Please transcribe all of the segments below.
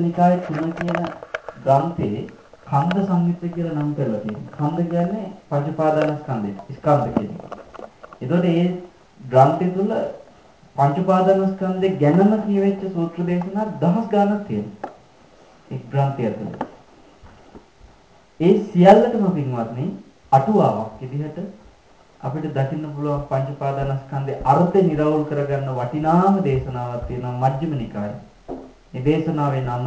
නිකායේ තුන කියන ග්‍රන්ථයේ කන්ද සංයුත්ත කියලා නම් කරලා තියෙනවා. කන්ද කියන්නේ පංච උපාදානස්කන්ධය. ස්කන්ධ කියන්නේ. ඒතකොට මේ ග්‍රන්ථය තුල පංච උපාදානස්කන්ධේ ගැනම කියවෙච්ච සූත්‍ර දේශනා දහස් ගණනක් තියෙනවා. ඒ ග්‍රන්ථය තුළ. ඒ සියල්ලටම පින්වත්නි අටුවාවක් විදිහට අපිට දකින්න පුළුවන් පංච උපාදානස්කන්ධේ අර්ථය නිරවුල් කරගන්න වටිනාම දේශනාවක් තියෙනවා මජ්ක්‍ධිම නිකායේ. මේ දේශනාවේ නම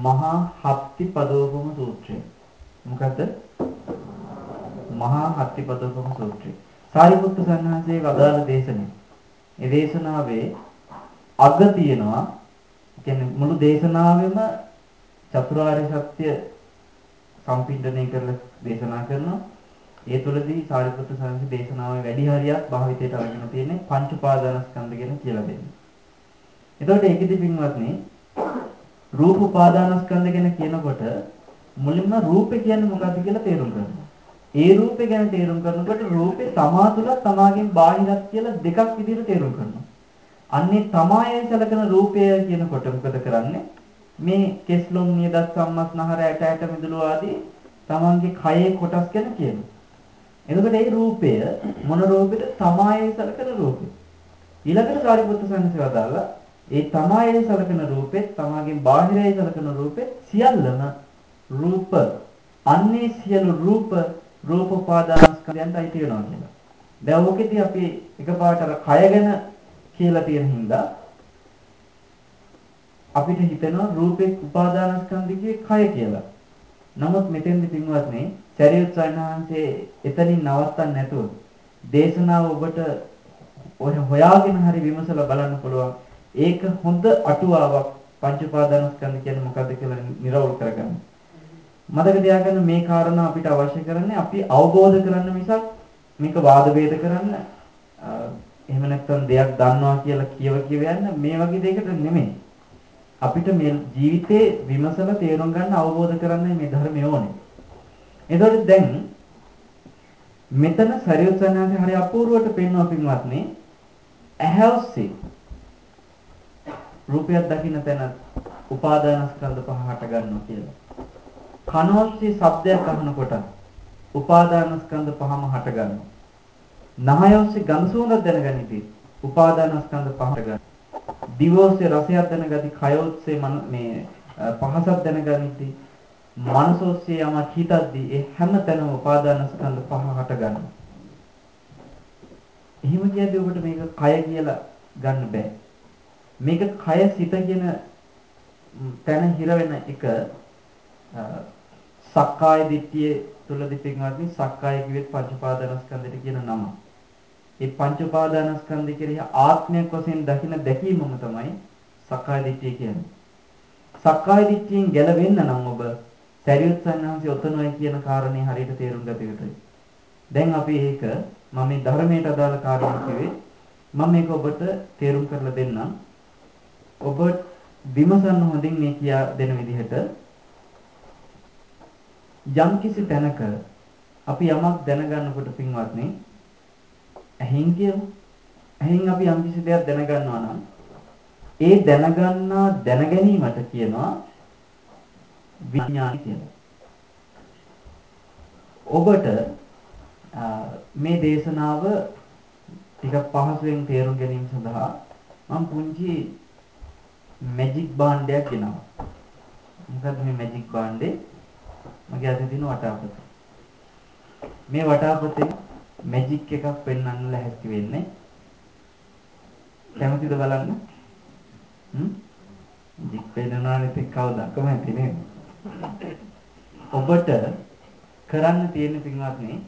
මහා හත්තිපදෝපම සූත්‍රය. මොකද්ද? මහා හත්තිපදෝපම සූත්‍රය. සාරිපුත්ත සන්හන්සේ වදාළ දේශනේ. ඒ දේශනාවේ අග තියෙනවා. කියන්නේ මුළු දේශනාවෙම චතුරාර්ය සත්‍ය සම්පින්දණය කරලා දේශනා කරනවා. ඒ තුළදී සාරිපුත්‍ර සාංශ දේශනාවේ වැඩි හරියක් භාවිතයට අරගෙන තියෙන්නේ පංච උපාදානස්කන්ධ ගැන කියලා දෙන්නේ. එතකොට ඒකෙදි පින්වත්නි රූප උපාදානස්කන්ධ ගැන කියනකොට මුලින්ම රූපේ කියන්නේ මොකක්ද කියලා තේරුම් ගන්නවා. ඒ රූපේ ගැන තේරුම් කරනකොට රූපේ තමා තුළ තමාගෙන් බාහිරත් කියලා දෙකක් විදිහට තේරුම් කරනවා. අන්නේ තමායයි සැලකන රූපය කියනකොට මොකද කරන්නේ? මේ කෙස්ලොම් නියදත් සම්මස්නහර ඇට ඇට මිදුළු ආදී තමන්ගේ කයේ කොටස් ගැන කියනවා. එතකොට ඒ රූපය මොන රූපෙද? තමායයි සැලකන රූපය. ඊළඟට සාරිපුත්‍ර සංඝසේ වදාලා ඒ තමායයි සලකන රූපෙත් තමාගෙන් බාහිරයි සලකන රූපෙත් සියල්ලම රූප අන්නේ සියලු රූප රූප උපාදානස්කන්ධයන්ට අයිති වෙනවා කියලා. දැන් ඕකෙදී අපි එකපාරට අර කය ගැන කියලා තියෙන හින්දා අපිට හිතෙනවා රූපේ උපාදානස්කන්ධිකේ කය කියලා. නමුත් මෙතෙන්දි පින්වත්නි සරියුත් සයන්හන්සේ එතනින් නවත්තන්න නැතුව දේශනාව ඔබට ඔය හොයාගෙන හරි විමසලා බලන්න පුළුවන්. ඒක හොඳ අටුවාවක් පංච උපාදානස්කන්ධ කියන්නේ මොකද්ද කියලා නිරවුල් කරගන්න. මතක තියාගන්න මේ කාරණා අපිට අවශ්‍ය කරන්නේ අපි අවබෝධ කරන්න මිසක් මේක වාද ભેද කරන්න එහෙම නැත්නම් දෙයක් දන්නවා කියලා කියව කියව යන්න මේ වගේ දෙයකට නෙමෙයි. අපිට මේ ජීවිතේ විමසලා තේරුම් ගන්න අවබෝධ කරන්න මේ ධර්මය ඕනේ. එතකොට දැන් මෙතන සරියුත් සන්නාසේ හරි අපූර්වට පෙන්වන පින්වත්නි ඇහැ ඔස්සේ රූපයක් දකින්න තැන උපාදානස්කන්ධ පහ හට ගන්නවා කියලා. කන ඔස්සේ ශබ්දයක් අහනකොට උපාදානස්කන්ධ පහම හට ගන්නවා. නහය ඔස්සේ ගඳ සුවඳක් දැනගනිති උපාදානස්කන්ධ පහ හට ගන්නවා. දිව ඔස්සේ රසයක් දැනගති කය ඔස්සේ මේ පහසක් දැනගනිති මනස ඔස්සේ යමක් හිතද්දී ඒ හැම තැනම උපාදානස්කන්ධ පහ හට ගන්නවා. එහෙම කියද්දී ඔබට මේක කය කියලා ගන්න බෑ. මේක කය සිත කියන තැන හිර වෙන එක සක්කාය දිට්ඨිය තුලදී පින්වත්නි සක්කාය කිව්වෙත් පංච උපාදානස්කන්ධයට කියන නම. ඒ පංච උපාදානස්කන්ධය කෙරෙහි ආත්මයක් වශයෙන් දකින දැකීමම තමයි සක්කාය දිට්ඨිය කියන්නේ. සක්කාය දිට්ඨියෙන් ගැලවෙන්න නම් ඔබ සරියුත් සන්හන්සේ ඔතනයි කියන කාරණේ හරියට තේරුම් ගත යුතුයි. දැන් අපි ඒක මම මේ ධර්මයට අදාළ කාරණා කිව්වේ මම මේක ඔබට තේරුම් කරලා දෙන්නම්. ඔබ විමසන්න හොඳින් මේ කියා දෙන විදිහට යම් කිසි තැනක අපි යමක් දැනගන්නකොට පින්වත්නි ඇහින් කියමු. ඇහින් අපි යම් කිසි දෙයක් දැනගන්නවා නම් ඒ දැනගන්නා දැනගැනීමට කියනවා විඥාන කියලා. ඔබට මේ දේශනාව ටිකක් පහසුවෙන් තේරුම් ගැනීම සඳහා මම පුංචි මැජික් භාණ්ඩයක් ගෙනවා. මොකද්ද මේ මැජික් භාණ්ඩේ? මගේ අතේ තියෙන වටාපත. මේ වටාපතේ මැජික් එකක් පෙන්වන්න ලැහැත්ති වෙන්නේ. කැමතිද බලන්න? හ්ම්? මැජික් පෙන්වනවානේ ඉතින් කවුද කැමති නේද? ඔබට කරන්න තියෙන පින්වත්නි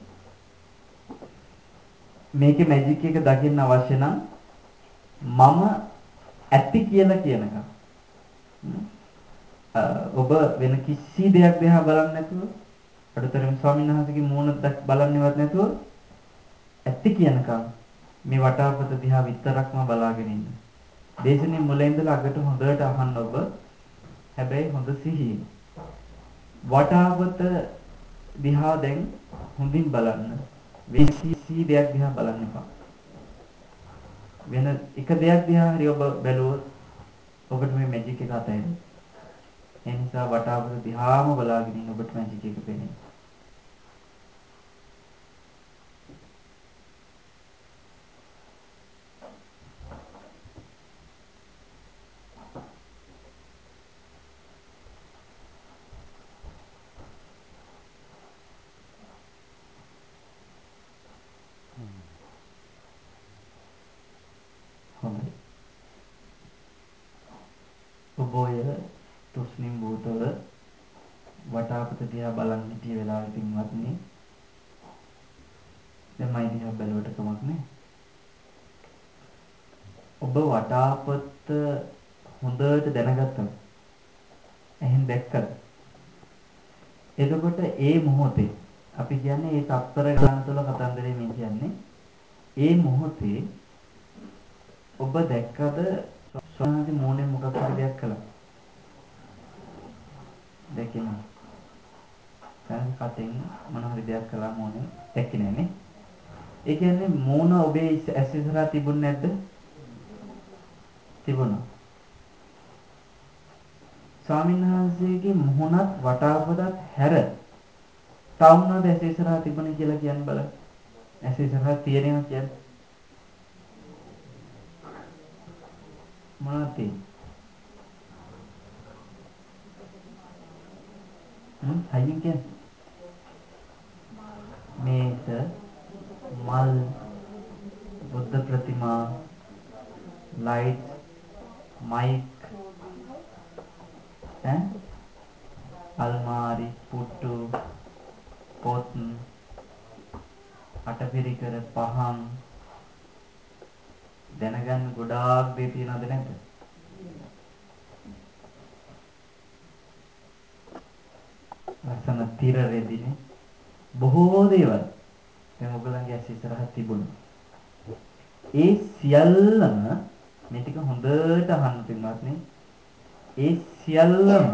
මේකේ මැජික් එක දකින්න අවශ්‍ය නම් මම ඇති කියලා කියනකම් ඔබ වෙන කිසි දෙයක් දිහා බලන්නේ නැතුව අඩුතරම ස්වාමීන් වහන්සේගේ මූණ බලන්නේවත් නැතුව ඇති කියනකම් මේ වටාපත දිහා විතරක්ම බලාගෙන ඉන්න. දේශනේ මුල ඉඳලා අගට හොඳට අහන්න ඔබ. හැබැයි හොඳ සිහියෙන්. වටාපත දිහා දැන් හොඳින් බලන්න. විසි දෙයක් දිහා බලන්න එපා. වෙන එක දෙයක් දිහා හරි ඔබ බැලුවොත් ඔබට මේ මැජික් එක අතහැරෙනවා. නිසා වටාපත දිහාම බලාගෙන ඉන්න ඔබට මැජික් එක පේන්නේ. හොඳයි. ඔබ ඔය තුස්නිම් භූතවල වටාපත දිහා බලන් හිටිය වෙලාවේ පින්වත්නි දැන් මයි දිහා බැලුවට කමක් නැහැ. ඔබ වටාපත හොඳට දැනගත්තා. එහෙන් දැක්කද? එතකොට ඒ මොහොතේ අපි කියන්නේ ඒ තත්තර ගන්න තුළ කතන්දරේ මේ කියන්නේ ඒ මොහොතේ ඔබ දැක්කද සෝනාගේ මූණේ මොකක් හරි දෙයක් කළා. දැකේ නෑ. දැන් කටින් මොන හරි දෙයක් කළා මූණේ දැක්කේ නෑනේ. ඒ කියන්නේ මූණ ඔබේ ඇස් ඉස්සරහා තිබුණ නැද්ද? තිබුණා. ස්වාමීන් වහන්සේගේ මුහුණත් වටාපතත් හැර තවුනද ඇස් ඉස්සරහා තිබුණේ කියලා කියන්න බලන්න. ඇස් ඉස්සරහා තියෙනවා කියන්නේ මොනවද තියෙන්නේ? හ්ම් හයියෙන් කියන්නේ මේස මල් බුද්ධ ප්‍රතිමා ලයිට් මයික් ඈ අල්මාරි පුට්ටු පොත් අටපිරිකර පහන් දැනගන්න ගොඩාක් දේ තියනවද නැද්ද? ලස්සන තිර රෙදිනේ බොහෝ දේවල් දැන් ඔයගලන්ගේ ඇස් ඉස්සරහ තිබුණා. ඒ සියල්ලම මේ ටික හොඳට අහන්න පින්වත්නි. ඒ සියල්ලම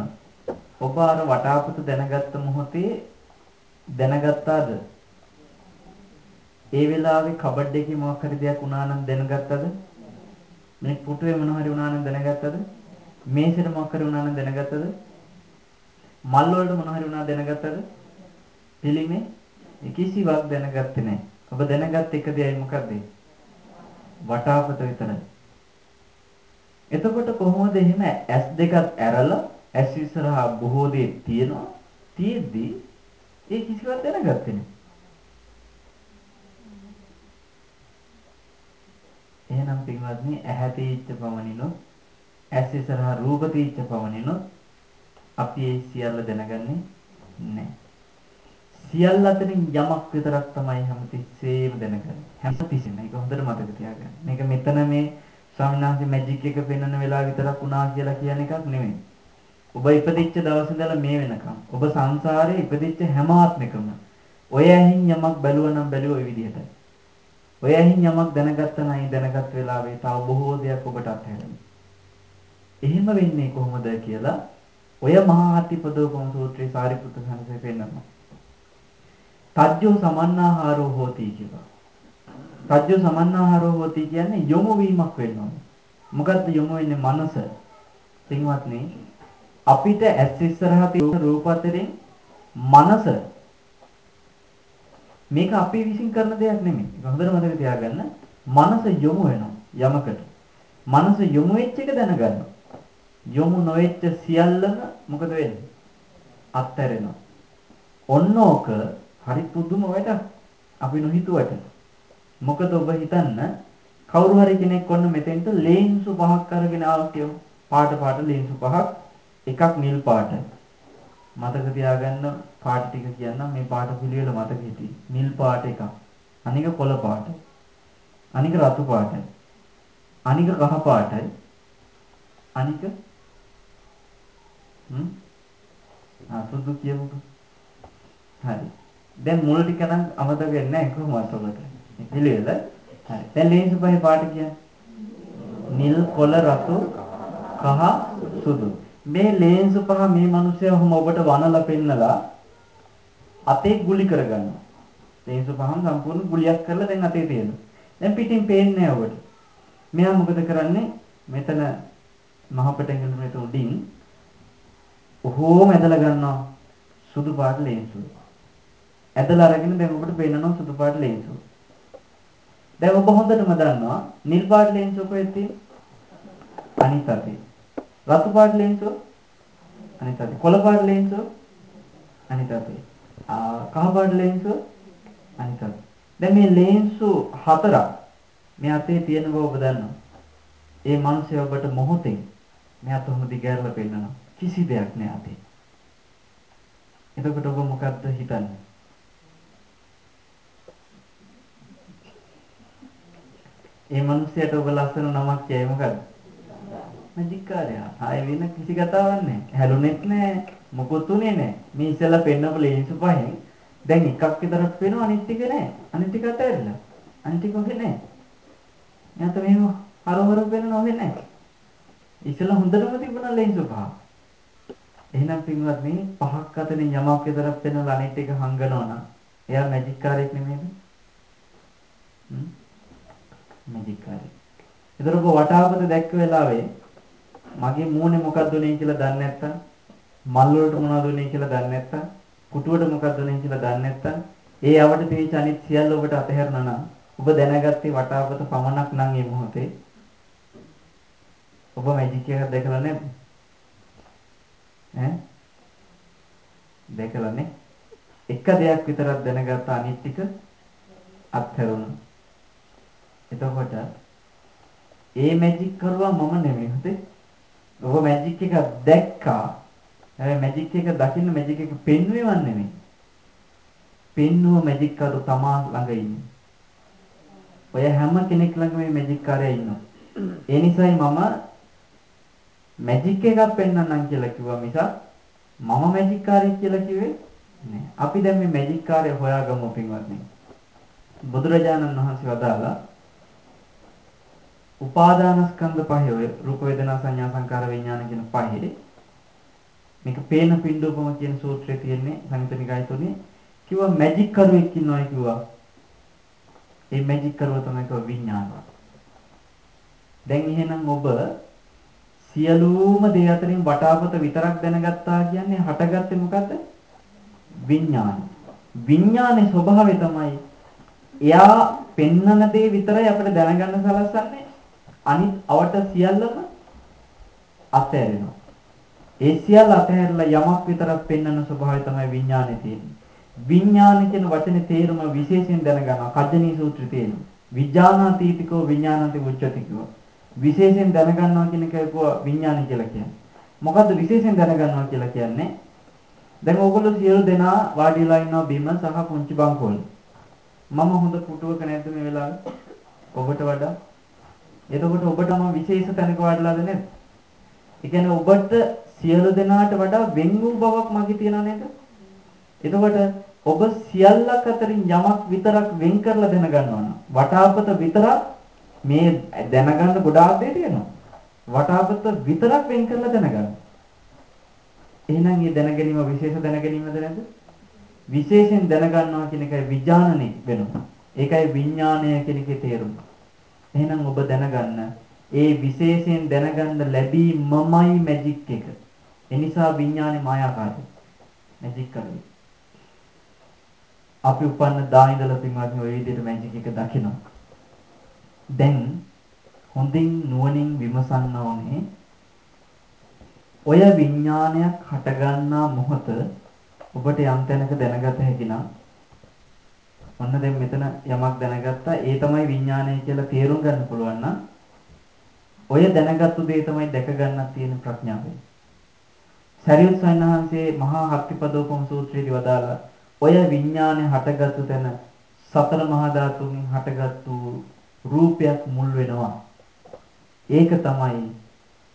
ඔබ අර වටාපත දැනගත්ත මොහොතේ දැනගත්තාද? ඒ වෙලාවේ කබඩ් එකේ මොකක් හරි දෙයක් වුණා නම් දැනගත්තද? මේ පුටුවේ මොනවා හරි වුණා නම් දැනගත්තද? මේසෙට මොකක් හරි වුණා නම් දැනගත්තද? මල් වලට මොනවා හරි වුණා දැනගත්තද? පිළිමේ කිසිවක් දැනගත්තේ නැහැ. ඔබ දැනගත් එක දෙයයි මොකද්ද? වටාපත විතරයි. එතකොට කොහොමද එහෙම ඇස් දෙකත් ඇරලා ඇස් ඉස්සරහා බොහෝ දේ තියෙනවා. තියෙද්දි ඒ කිසිවක් දැනගත්තේ නැහැ. එහෙනම් පින්වත්නි ඇහැ තීච්ච පමණිනොත් ඇස් ඉස්සරහා රූප තීච්ච පමණිනොත් අපි ඒ සියල්ල දැනගන්නේ නැහැ. සියල්ල අතරින් යමක් විතරක් තමයි හැමතිස්සෙම දැනගන්නේ. හැමතිස්සෙම ඒක හොඳට මතක තියාගන්න. මේක මෙතන මේ ස්වාමීන් වහන්සේ මැජික් එක පෙන්වන වෙලාව විතරක් වුණා කියලා කියන එකක් නෙමෙයි. ඔබ ඉපදිච්ච දවස් ඉඳලා මේ වෙනකම් ඔබ සංසාරේ ඉපදිච්ච හැම ආත්මෙකම ඔය ඇහින් යමක් බැලුවා නම් බැලුවා ওই විදිහට. ඔය ඇහින් යමක් දැනගත්තා නම් දැනගත් වෙලාවේ තව බොහෝ දෙයක් ඔබට අත්හැරෙනවා. එහෙම වෙන්නේ කොහොමද කියලා ඔය මහා අතිපදෝපම සූත්‍රයේ සාරිපුත්‍ර සංඝසේ පෙන්නනවා. තජ්ජෝ සමන්නාහාරෝ හෝති කියලා. තජ්ජෝ සමන්නාහාරෝ හෝති කියන්නේ යොමු වීමක් වෙනවා. මොකද්ද යොමු වෙන්නේ මනස. පින්වත්නි අපිට ඇස් ඉස්සරහා තියෙන රූප අතරින් මනස මේක අපි විසින් කරන දෙයක් නෙමෙයි. ඒක හොඳට මතක තියාගන්න. මනස යොමු වෙනවා යමකට. මනස යොමු වෙච්ච එක දැනගන්න. යොමු නොවෙච්ච සියල්ලම මොකද වෙන්නේ? අත්හැරෙනවා. ඔන්න ඕක හරි පුදුම වැඩක්. අපි නොහිතුවට. මොකද ඔබ හිතන්න කවුරු හරි කෙනෙක් ඔන්න මෙතෙන්ට ලේන්සු පහක් අරගෙන ආවා කියමු. පාට පාට ලේන්සු පහක් එකක් නිල් පාටයි. මතක තියාගන්න පාට ටික කියන්නම් මේ පාට පිළිවෙල මතක හිටියේ. නිල් පාට එකක්. අනික කොළ පාටයි. අනික රතු පාටයි. අනික කහ පාටයි. අනික හ්ම් ආ සුදු කියමුකෝ. හරි. දැන් මුල ටික නම් අමතක වෙන්නේ නැහැ කොහොමවත් ඔබට. මේ පිළිවෙල. හරි. දැන් ලේන්සු පහේ පාට කියන්නේ නිල් කොළ රතු කහ සුදු. මේ ලේන්සු පහ මේ මිනිස්සයා ඔහොම ඔබට වනලා පෙන්නලා අතේ ගුලි කරගන්නවා. ලේන්සු පහම සම්පූර්ණ ගුලියක් කරලා දැන් අතේ තියෙනවා. දැන් පිටින් පේන්නේ නැහැ ඔබට. මෙයා මොකද කරන්නේ? මෙතන මහ පටැඟිල්ල මෙතන උඩින් ඔහොම කොහොම ඇදලා ගන්නවා සුදු පාට ලේන්සුව. ඇදලා අරගෙන දැන් ඔබට පේනවා සුදු පාට ලේන්සුව. දැන් ඔබ හොඳටම දන්නවා නිල් පාට ලේන්සුව කොහෙද තියෙන්නේ? අනිත් අතේ. රතු පාට ලේන්සුව අනිත් අතේ. කොළ පාට ලේන්සුව අනිත් අතේ. ආ කහ පාට ලේන්සුව අනිත් අතේ. දැන් මේ ලේන්සු හතරක් මේ අතේ තියෙන බව ඔබ දන්නවා. ඒ මිනිස්සු ඔබට මොහොතෙන් මෙයාට උහුම දිගෑරලා පෙන්නනවා. කිසි දෙයක් නෑ අතේ. එතකොට ඔබ මොකද්ද හිතන්නේ? ඒ මිනිහයාට ඔබ ලස්සන නමක් කියයි මොකද්ද? මැජික් කාර්යය. ආයෙ වෙන කිසි කතාවක් නැහැ. හැලුනෙත් නැහැ. මොකොත් උනේ නැහැ. මේ ඉස්සෙල්ලා පෙන්නපු ලේන්සු පහෙන් දැන් එකක් විතරක් පේනවා අනිත් ටික නැහැ. අනිත් ටික අතහැරලා. අනිත් ටික ඔහෙ නැහැ. එයාට මෙහෙම හරවර පේනව ඔහෙ නැහැ. ඉස්සෙල්ලා හොඳටම තිබුණා ලේන්සු පහ. එහෙනම් පින්වත්නි පහක් අතරින් යමක් විතරක් පෙන්වලා අනිත් එක හංගනවා නම් එයා මැජික් කාර්යයක් නෙමෙයිද? හ්ම් මැජික් කාර්යය. ඒතර ඔබ වටාපත දැක්ක වෙලාවේ මගේ මූණේ මොකක්ද උනේ කියලා දන්නේ නැත්තම් මල් වලට මොනවද උනේ කියලා දන්නේ නැත්තම් කුටුවට මොකක්ද උනේ කියලා දන්නේ නැත්තම් ඒ යවට තිබිච්ච අනිත් සියල්ල ඔබට අතහැරනා නම් ඔබ දැනගත්තේ වටාපත පමණක් නම් මේ මොහොතේ ඔබ මැජික් එකක් දැකලා නැද්ද? ඈ දැකලා නේ එක දෙයක් විතරක් දැනගත්ත අනිත් ටික අත්හැරුණා. එතකොට ඒ මැජික් කරුවා මම නෙමෙයි හදේ. ඔබ මැජික් එක දැක්කා. හැබැයි මැජික් එක දකින්න මැජික් එක පෙන්වුවේ වන් නෙමෙයි. පෙන්වුව මැජික් කරු තමා ළඟ ඉන්නේ. ඔය හැම කෙනෙක් ළඟ මේ මැජික් කාර්යය ඉන්නවා. ඒ නිසායි මම මැජික් එකක් පෙන්වන්නම් කියලා කිව්වා මිසක් මම මැජික් කාර්යය කියලා කිව්වේ නෑ. අපි දැන් මේ මැජික් කාර්යය හොයාගමු පින්වත්නි. බුදුරජාණන් වහන්සේ වදාලා උපාදානස්කන්ධ පහේ ඔය රූප වේදනා සංඥා සංකාර විඥාන කියන පහේ මේක පේන පින්ඩූපම කියන සූත්‍රයේ තියෙන්නේ සංයුතනිකයි තුනේ කිව්වා මැජික් කරුවෙක් ඉන්නවා කිව්වා. ඒ මැජික් කරුව තමයි කිව්වා විඥාන. දැන් එහෙනම් ඔබ සියලුම දේ අතරින් වටාපත විතරක් දැනගත්තා කියන්නේ හටගත්තේ මොකද්ද? විඥාන. විඥානේ ස්වභාවය තමයි එයා පෙන්නන දේ විතරයි අපිට දැනගන්න සලස්සන්නේ අනිත් අවට සියල්ලම අතහැරෙනවා. ඒ සියල්ල අතහැරලා යමක් විතරක් පෙන්වන ස්වභාවය තමයි විඥානේ තියෙන්නේ. විඥාන කියන වචනේ තේරුම විශේෂයෙන් දැනගන්නවා. කජ්ජනී සූත්‍රයේ තියෙනවා. විඥානාතීතිකෝ විඥානති උච්චති කිව්වා. විශේෂයෙන් දැනගන්නවා කියන එක කිව්වා විඥාන කියලා කියන්නේ. මොකද්ද විශේෂයෙන් දැනගන්නවා කියලා කියන්නේ? දැන් ඕගොල්ලෝ සියලු දෙනා වාඩි වෙලා ඉන්නවා බිම සහ පුංචි බංකෝල. මම හොඳ පුටුවක නැද්ද මේ වෙලාවේ? ඔබට වඩා එතකොට ඔබට මම විශේෂ තැනක වඩලාද නේද? ඒ කියන්නේ ඔබට සියලු දෙනාට වඩා වෙන් වූ බවක් මගේ තියනා නේද? එතකොට ඔබ සියල්ලක් අතරින් යමක් විතරක් වෙන් කරලා දැනගන්නවා නම් වටාපත විතරක් මේ දැනගන්න ගොඩාක් දේ තියෙනවා. වටාපත විතරක් වෙන් කරලා දැනගන්න. එහෙනම් මේ දැනගැනීම විශේෂ දැනගැනීමද නැද්ද? විශේෂයෙන් දැනගන්නවා කියන එකයි විඥානනෙ වෙනවා. ඒකයි විඥානය කියන එකේ තේරුම. එහෙනම් ඔබ දැනගන්න ඒ විශේෂයෙන් දැනගන්න ලැබීමමයි මැජික් එක. එනිසා විඥානේ මායාකාරයි. මැජික් කරන්නේ. අපි උපන්න දා ඉඳලා පින්වත්නි ওই විදිහට මැජික් එක දකිනවා. දැන් හොඳින් නුවණින් විමසන්න ඕනේ ඔය විඥානයක් හටගන්නා මොහොත ඔබට යම් තැනක දැනගත හැකි නම් ඔන්න දැන් මෙතන යමක් දැනගත්තා ඒ තමයි විඥානය කියලා තේරුම් ගන්න පුළුවන් නම් ඔය දැනගත්තු දේ තමයි දැක ගන්නක් තියෙන ප්‍රඥාවෙන්. සරියුත් සයන්හන්සේ මහා හත්තිපදෝපම සූත්‍රයේදී වදාලා ඔය විඥානේ හටගත්තු තැන සතර මහා ධාතුන්ගෙන් හටගත්තු රූපයක් මුල් වෙනවා. ඒක තමයි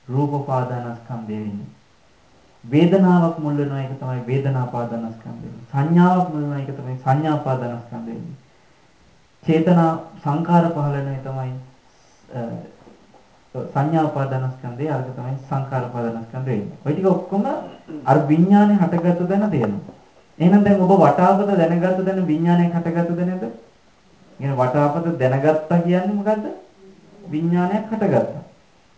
රූපපාදානස්කන්ධය වෙන්නේ. වේදනාවක් මුල් වෙනවා ඒක තමයි වේදනාපාදානස්කන්ධය. සංඥාවක් මුල් වෙනවා ඒක තමයි සංඥාපාදානස්කන්ධය. චේතනා සංකාර පහළ වෙනවා තමයි සංඥාපාදානස්කන්ධය අරක තමයි සංකාරපාදානස්කන්ධය වෙන්නේ. ওই ටික ඔක්කොම අර විඥානේ හටගත්තු දැන තේරෙනවා. එහෙනම් දැන් ඔබ වටාපත දැනගත්තු දැන විඥානයක් හටගත්තුද නැද්ද? කියන වටාපත දැනගත්තා කියන්නේ මොකද්ද? විඥානයක් හටගත්තා.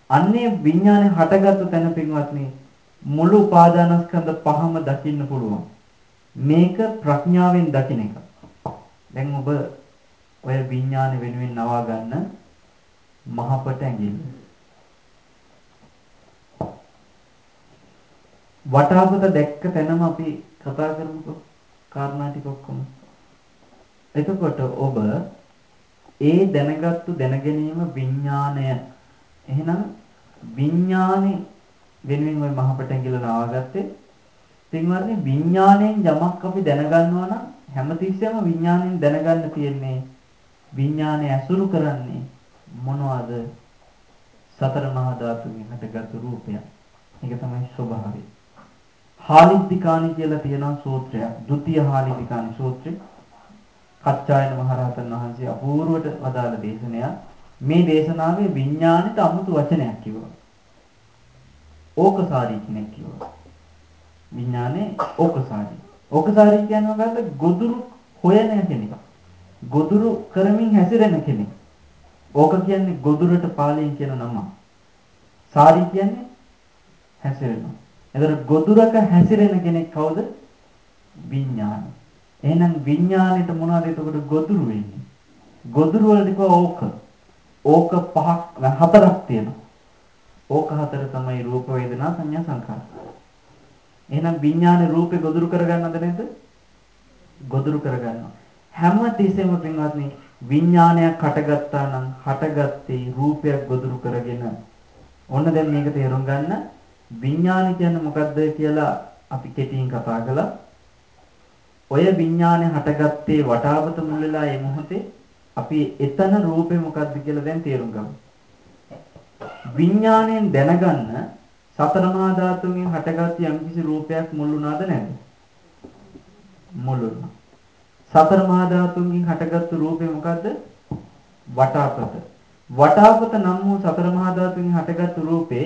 අන්නේ විඥානය හටගත්තු තැන පින්වත්නි මුළු උපාදානස්කන්ධ පහම දකින්න පුළුවන්. මේක ප්‍රඥාවෙන් දකින්න එක. දැන් ඔබ ඔය විඥාන වෙනුවෙන් නවා ගන්න මහපට ඇඟිල්ල. වටාපත දැක්ක තැනම අපි කතා කරමුකෝ. කාරණා ටික ඔක්කොම. එතකොට ඔබ ඒ දැනගත්තු දැනගැනීම විඥාණය. එහෙනම් විඥානේ වෙනුවෙන් ওই මහ පටැඟිල්ල නාවගත්තේ. පින්වත්නි විඥාණයෙන් යමක් අපි දැනගන්නවා නම් හැමතිස්සෙම විඥාණයෙන් දැනගන්න තියෙන්නේ විඥාණය ඇසුරු කරන්නේ මොනවද? සතර මහා ධාතුන්ගෙන් හටගත් රූපය. ඒක තමයි ස්වභාවය. හාලිද්దికානි කියලා තියෙන සූත්‍රයක්. ဒ ුතිය හාලිද්దికානි සූත්‍රය. කච්චායන මහරහතන් වහන්සේ අපූර්වට වදාළ දේශනයක්. මේ දේශනාවේ විඥාණිත අමුතු වචනයක් කිව්වා. ඕකසාරී කෙනෙක් කිව්වා. විඥානේ ඕකසාරී. ඕකසාරී කියන්නේ මොකද්ද? ගොදුරු හොයන කෙනෙක්. ගොදුරු කරමින් හැසිරෙන කෙනෙක්. ඕක කියන්නේ ගොදුරට පාලියෙන් කියන නම. සාරී කියන්නේ හැසිරෙනවා. එතකොට ගොදුරක හැසිරෙන කෙනෙක් කවුද? විඥාන. එහෙනම් විඥානෙට මොනවද එතකොට ගොදුරු වෙන්නේ? ගොදුරු වලට ඕක. ඕක පහක් හතරක් තියෙනවා. ඕක හතර තමයි රූප වේදනා සංඥා සංකාර. එහෙනම් විඥානේ රූපේ ගොදුරු කරගන්නවද නැද්ද? ගොදුරු කරගන්නවා. හැම තිස්සෙම පින්වත්නි විඥානයක් හටගත්තා නම් හටගත්තේ රූපයක් ගොදුරු කරගෙන. ඔන්න දැන් මේක තේරුම් ගන්න. විඥාන කියන්නේ මොකද්ද කියලා අපි කෙටියෙන් කතා කළා. ඔය විඥානේ හටගත්තේ වටාපත මුල් වෙලා ඒ මොහොතේ අපි එතන රූපේ මොකද්ද කියලා දැන් තේරුම් ගමු. විඥාණයෙන් දැනගන්න සතර මහා ධාතුන්ගෙන් හටගත් යම්කිසි රූපයක් මුල් වුණාද නැද්ද? මුල් වුණා. සතර මහා ධාතුන්ගෙන් හටගත්තු රූපේ මොකද්ද? වටාපත. වටාපත නම් වූ සතර මහා ධාතුන්ගෙන් හටගත්තු රූපේ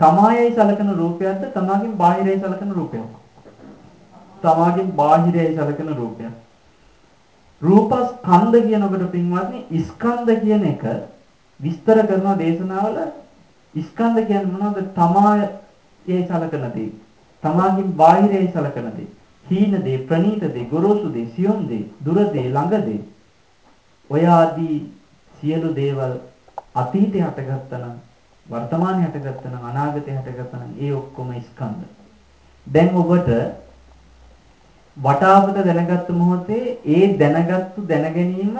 තමායයි සලකන රූපයක්ද තමාගෙන් බාහිරයි සලකන රූපයක්ද? තමාගෙන් බාහිරයි සලකන රූපයක්. රූපස්කන්ධ කියනකොට පින්වත්නි ස්කන්ධ කියන එක විස්තර කරන දේශනාවල ස්කන්ධ කියන්නේ මොනවද? තමායේ සලකන දේ. තමාගෙන් බාහිරයි සලකන දේ. හීන දේ, ප්‍රනීත දේ, ගොරෝසු දේ, සියුම් දේ, දුර දේ, ළඟ දේ. ඔය ආදී සියලු දේවල් අතීතේ හටගත්තා නම් වර්තමානයේ හටගත්තා නම් අනාගතේ හටගත්තා නම් ඒ ඔක්කොම ස්කන්ධ. දැන් ඔබට වටාපත දැනගත්තු මොහොතේ ඒ දැනගත්තු දැනගැනීම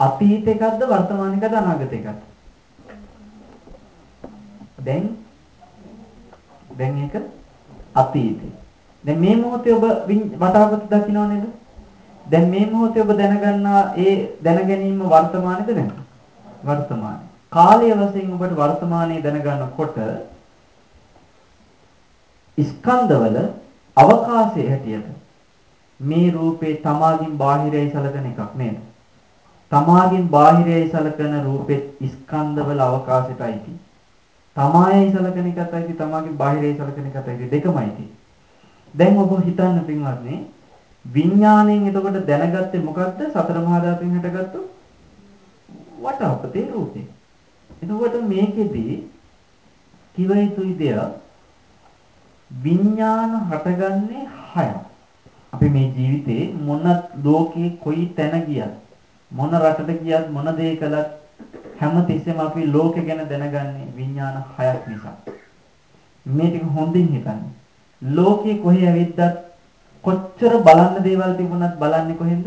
අතීත එකක්ද වර්තමාන එකක්ද අනාගත එකක්ද? දැන් දැන් ඒක අතීතේ. දැන් මේ මොහොතේ ඔබ වටාපත දකින්නව නේද? දැන් මේ මොහොතේ ඔබ දැනගන්නා ඒ දැනගැනීම වර්තමානයේද නැද්ද? වර්තමානයේ. කාලය වශයෙන් ඔබට වර්තමානයේ දැනගන්නකොට ස්කන්ධවල අවකාශයේ හැටියට මේ රූපේ තමාගින් බාහිරයි සලකන එකක් නේද? තමාගින් බාහිරයි සලකන රූපෙත් ස්කන්ධවල අවකාශයටයි. තමායයි සලකන එකටයි තමාගින් බාහිරයි සලකන එකටයි දෙකමයි. දැන් ඔබ හිතන්න පින්වත්නි විඥාණයෙන් එතකොට දැනගත්තේ මොකද්ද? සතර මහා ධාතුන් හටගත්තු වටාපතේ රූපේ. එතකොට මේකෙදී කිව යුතුයි දෙයක් විඥාන හටගන්නේ හයක්. අපි මේ ජීවිතේ මොන ලෝකේ කොයි තැන ගියත් මොන රටට ගියත් මොන දේ කළත් හැම තිස්සෙම අපි ලෝකෙ ගැන දැනගන්නේ විඥාන හයක් නිසා. මේ ටික හොඳින් හිතන්න. ලෝකේ කොහේ ඇවිද්දත් කොච්චර බලන්න දේවල් තිබුණත් බලන්නේ කොහෙන්ද?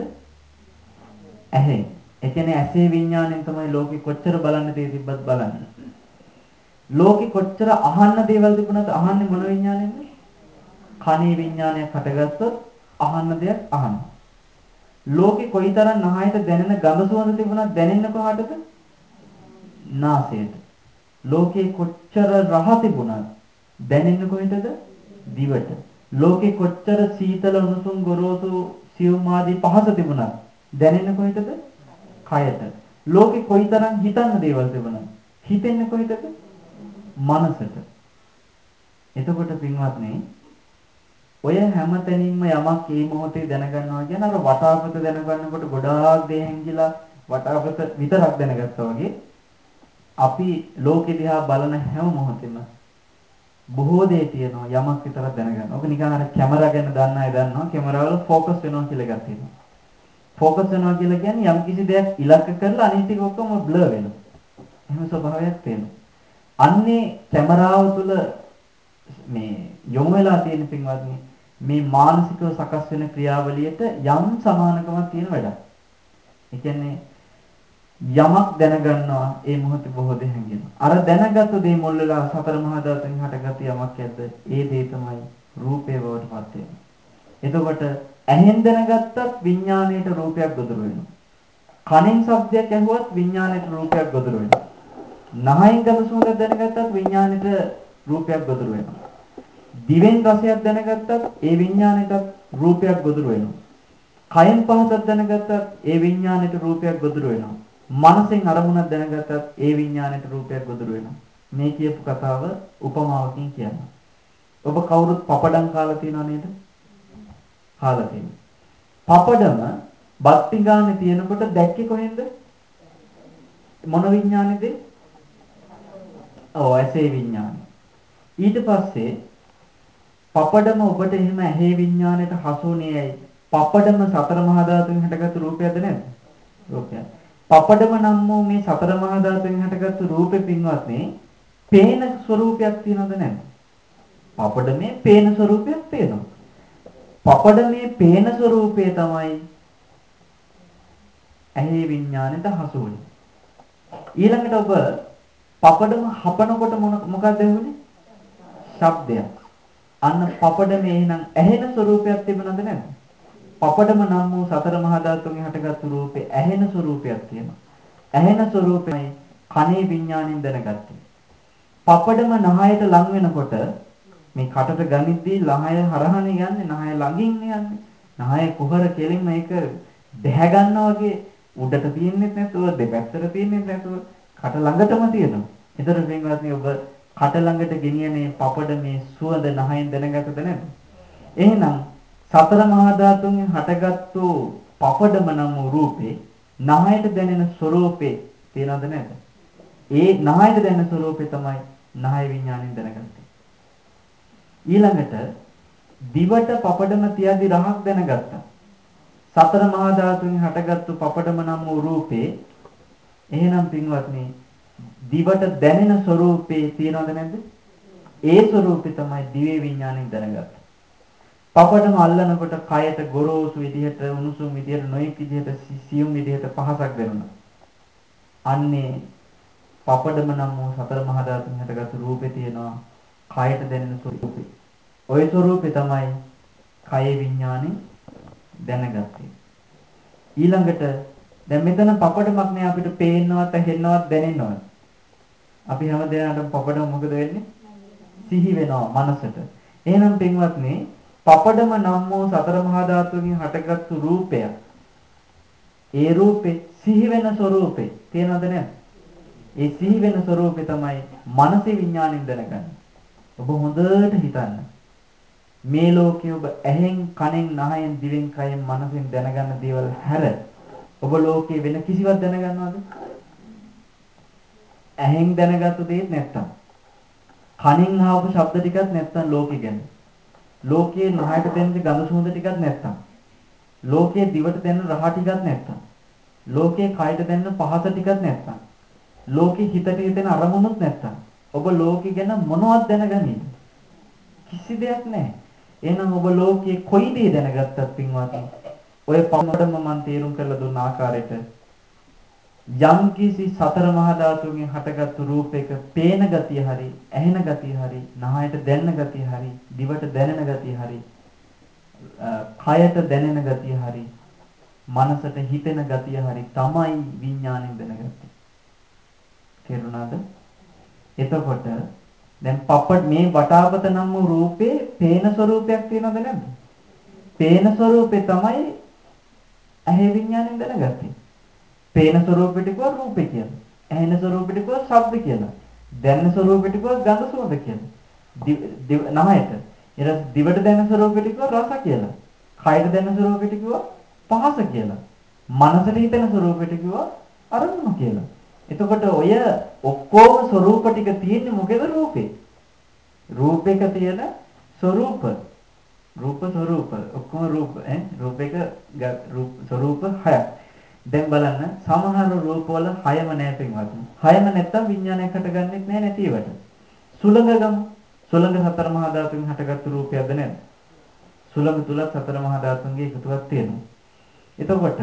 ඇහෙන්. ඒ කියන්නේ ඇසේ විඥාණයෙන් තමයි ලෝකේ කොච්චර බලන්න දේ තිබ්බත් බලන්නේ. ලෝකේ කොච්චර අහන්න දේවල් තිබුණත් අහන්නේ මොන විඥාණයෙන්ද? කනේ විඥානයක් හටගත්තොත් අහන්න දෙයක් අහන්න. ලෝකේ කොයිතරම් නහයට දැනෙන ගඳ සුවඳ තිබුණත් දැනෙන්න කොහටද? නාසයට. ලෝකේ කොච්චර රහ තිබුණත් දැනෙන්න කොහෙටද? දිවට. ලෝකේ කොච්චර සීතල උණුසුම් ගොරෝසු සියුම් ආදී පහස තිබුණත් දැනෙන්න කොහෙටද? කයට. ලෝකේ කොයිතරම් හිතන්න දේවල් තිබුණත් හිතෙන්නේ කොහෙටද? මනසට. එතකොට පින්වත්නි ඔය හැමතැනින්ම යමක් මේ මොහොතේ දැනගන්නවා කියන අර වටාපත දැනගන්නකොට ගොඩාක් දේ හැංගිලා වටාපත විතරක් දැනගත්තා වගේ අපි ලෝකෙ දිහා බලන හැම මොහොතෙම බොහෝ දේ තියෙනවා යමක් විතරක් දැනගන්න. ඔක නිකන් අර කැමරා ගැන දන්න අය දන්නවා කැමරාවල ફોකස් වෙනවා කියලා එකක් තියෙනවා. ફોකස් වෙනවා කියලා කියන්නේ යම් කිසි දෙයක් ඉලක්ක කරලා අනිත් ටික ඔක්කොම බ්ලර් වෙනවා. එහෙම ස්වභාවයක් තියෙනවා. අන්නේ කැමරාව තුළ මේ යොමු වෙලා තියෙන පින්වත්නි මේ මානසිකව සකස් වෙන ක්‍රියාවලියට යම් සමානකමක් තියෙන වැඩක්. ඒ කියන්නේ යමක් දැනගන්නවා ඒ මොහොතේ බොහෝ දේ හැංගෙනවා. අර දැනගත්තු දේ මුල් වෙලා සතර මහා ධාතුන් හටගත් යමක් ඇද්ද? ඒ දේ තමයි රූපේ බවට පත් වෙන්නේ. එතකොට ඇහෙන් දැනගත්තත් විඥාණයට රූපයක් ගොදුරු වෙනවා. කනෙන් ශබ්දයක් ඇහුවත් විඥාණයට රූපයක් ගොදුරු වෙනවා. නහයෙන් ගඳ සුවඳ දැනගත්තත් විඥාණයට රූපයක් ගොදුරු වෙනවා. දිවෙන් රසයක් දැනගත්තත් ඒ විඥාණයට රූපයක් ගොදුරු වෙනවා. කයෙන් පහසක් දැනගත්තත් ඒ විඥාණයට රූපයක් ගොදුරු වෙනවා. මනසෙන් අරමුණක් දැනගත්තත් ඒ විඥාණයට රූපයක් ගොදුරු වෙනවා. මේ කියපු කතාව උපමාවකින් කියනවා. ඔබ කවුරුත් පපඩම් කාලා තියෙනව නේද? කාලා තියෙනවා. පපඩම බත්ති ගානේ තියෙනකොට දැක්කේ කොහෙන්ද? මොන විඥානේද? ඔව් ඇසේ විඥානේ. ඊට පස්සේ පපඩම ඔබට එහෙම ඇහි විඥාණයට හසුුනේ ඇයි? පපඩම සතර මහා ධාතුන් හටගත්තු රූපයක්ද නැද්ද? රූපයක්. පපඩම නම් වූ මේ සතර මහා ධාතුන් හටගත්තු රූපේ පින්වත්නි පේන ස්වરૂපයක් තියෙනවද නැද්ද? පපඩමේ පේන ස්වરૂපයක් පේනවා. පපඩමේ පේන ස්වરૂපය තමයි ඇහි විඥානෙට හසු වුනේ. ඊළඟට ඔබ පපඩම හපනකොට මොන මොකක්ද වෙන්නේ? ශබ්දයක්. අන්න පපඩමේ එහෙනම් ඇහෙන ස්වરૂපයක් තිබුණද නැද්ද? පපඩම නම් වූ සතර මහා ධාතුන්ගෙන් හටගත්තු රූපේ ඇහෙන ස්වરૂපයක් තියෙනවා. ඇහෙන ස්වરૂපෙයි කනේ විඥාණයෙන් දැනගත්තේ. පපඩම නහයට ලං වෙනකොට මේ කටට ගනිද්දී ලහය හරහනේ යන්නේ නහය ළඟින් යන්නේ. නහය කුහර කෙලින්ම මේක දැහැ ගන්නවා වගේ උඩට තියෙන්නේ නැතුව දෙපැත්තට තියෙන්නේ නැතුව කට ළඟටම තියෙනවා. ඒතර පින්වත්නි ඔබ කට ළඟට ගෙනියන්නේ පපඩ මේ සුවඳ නහයෙන් දැනගත්තද නැද්ද? එහෙනම් සතර මහා ධාතුන්ගෙන් හටගත් වූ පපඩම නම් වූ රූපේ නහයට දැනෙන ස්වરૂපේ තියෙනවද නැද්ද? ඒ නහයට දැනෙන ස්වરૂපේ තමයි නහය විඥාණයෙන් දැනගත්තේ. ඊළඟට දිවට පපඩම තියදී රහක් දැනගත්තා. සතර මහා ධාතුන්ගෙන් හටගත් පපඩම නම් වූ රූපේ එහෙනම් පින්වත්නි දිවට දැනෙන ස්වરૂපේ තියෙනවද නැද්ද? ඒ ස්වરૂපේ තමයි දිවේ විඥාණයෙන් දැනගත්තේ. පපටම අල්ලනකොට කයට ගොරෝසු විදිහට උණුසුම් විදිහට නොයෙක් විදිහට සියුම් විදිහට පහසක් දෙනවා. අන්නේ පපඩම නම් වූ සතර මහා ධාතුන් හටගත් රූපේ තියෙනවා කයට දැනෙන ස්වરૂපේ. ওই ස්වરૂපේ තමයි කය විඥානේ දැනගත්තේ. ඊළඟට දැන් මෙතන පපඩමක් නේ අපිට පේන්නවත් ඇහෙන්නවත් දැනෙන්නවත්. අපි හැමදේටම පපඩම මොකද වෙන්නේ? සිහි වෙනවා මනසට. එහෙනම් පින්වත්නි පපඩම නම් වූ සතර මහා ධාතුන්ගෙන් හටගත්තු රූපය. ඒ රූපේ සිහි වෙන ස්වરૂපේ තේනවද නැද්ද? ඒ සිහි වෙන ස්වરૂපේ තමයි මනසේ විඥාණයෙන් දැනගන්නේ. ඔබ හොඳට හිතන්න. මේ ලෝකේ ඔබ ඇහෙන්, කනෙන්, නහයෙන්, දිවෙන්, කයෙන්, මනසෙන් දැනගන්න දේවල් හැර ඔබ ලෝකේ වෙන කිසිවක් දැනගන්නවද? ඇහෙන් දැනගත්තු දෙයක් නැත්තම්. කනින් අහපු ශබ්ද ටිකක් නැත්තම් ලෝකෙ ගැන. ලෝකයේ නහයට දෙන්න ගඳ සුවඳ ටිකක් නැත්තම්. ලෝකයේ දිවට දෙන්න රහ ටිකක් නැත්තම්. ලෝකයේ කයට දෙන්න පහස ටිකක් නැත්තම්. ලෝකේ හිතට හිතෙන අරමුණුත් නැත්තම්. ඔබ ලෝකෙ ගැන මොනවද දැනගන්නේ? කිසි දෙයක් නැහැ. එහෙනම් ඔබ ලෝකයේ කොයි දේ දැනගත්තත් පින්වත්නි? ඔය පමණම මම තේරුම් කරලා දුන්න ආකාරයට යම් කිසි සතර මහා ධාතුන්ගෙන් හටගත්තු රූපයක පේන ගතිය හරි ඇහෙන ගතිය හරි නහයට දැනෙන ගතිය හරි දිවට දැනෙන ගතිය හරි කයට දැනෙන ගතිය හරි මනසට හිතෙන ගතිය හරි තමයි විඥාණයෙන් දැනගත්තේ. තේරුණාද? එතකොට දැන් පප්පට මේ වටාපත නම් වූ රූපේ පේන ස්වરૂපයක් තියෙනවද නැද්ද? පේන ස්වરૂපේ තමයි ඇහි විඥාණයෙන් දැනගත්තේ. පේන ස්වරූපෙට කිව්ව රූපේ කියලා. ඇහෙන ස්වරූපෙට කිව්ව ශබ්ද කියලා. දැනෙන ස්වරූපෙට කිව්ව ගඳ සුවඳ කියලා. දිව නහයට. ඊට දිවට දැනෙන ස්වරූපෙට කිව්ව රස කියලා. කයට දැනෙන ස්වරූපෙට කිව්ව පහස කියලා. මනසට හිතෙන ස්වරූපෙට කිව්ව අරමුණු කියලා. එතකොට ඔය ඔක්කොම ස්වરૂප ටික තියෙන්නේ මොකේද රූපේ? රූපයක තියෙන ස්වરૂප. රූප ස්වરૂප. ඔක්කොම රූප ඈ රූපයක රූප ස්වરૂප හයක්. දැන් බලන්න සමහර රූපවල හයම නැහැ පින්වත්නි. හයම නැත්තම් විඥානයක් හටගන්නෙත් නැහැ නැතිවට. සුළඟ ගමු. සුළඟ සතර මහා ධාතුන් හටගත්තු රූපයක්ද නැද්ද? සුළඟ තුලත් සතර මහා ධාතුන්ගේ එකතුවක් තියෙනවා. එතකොට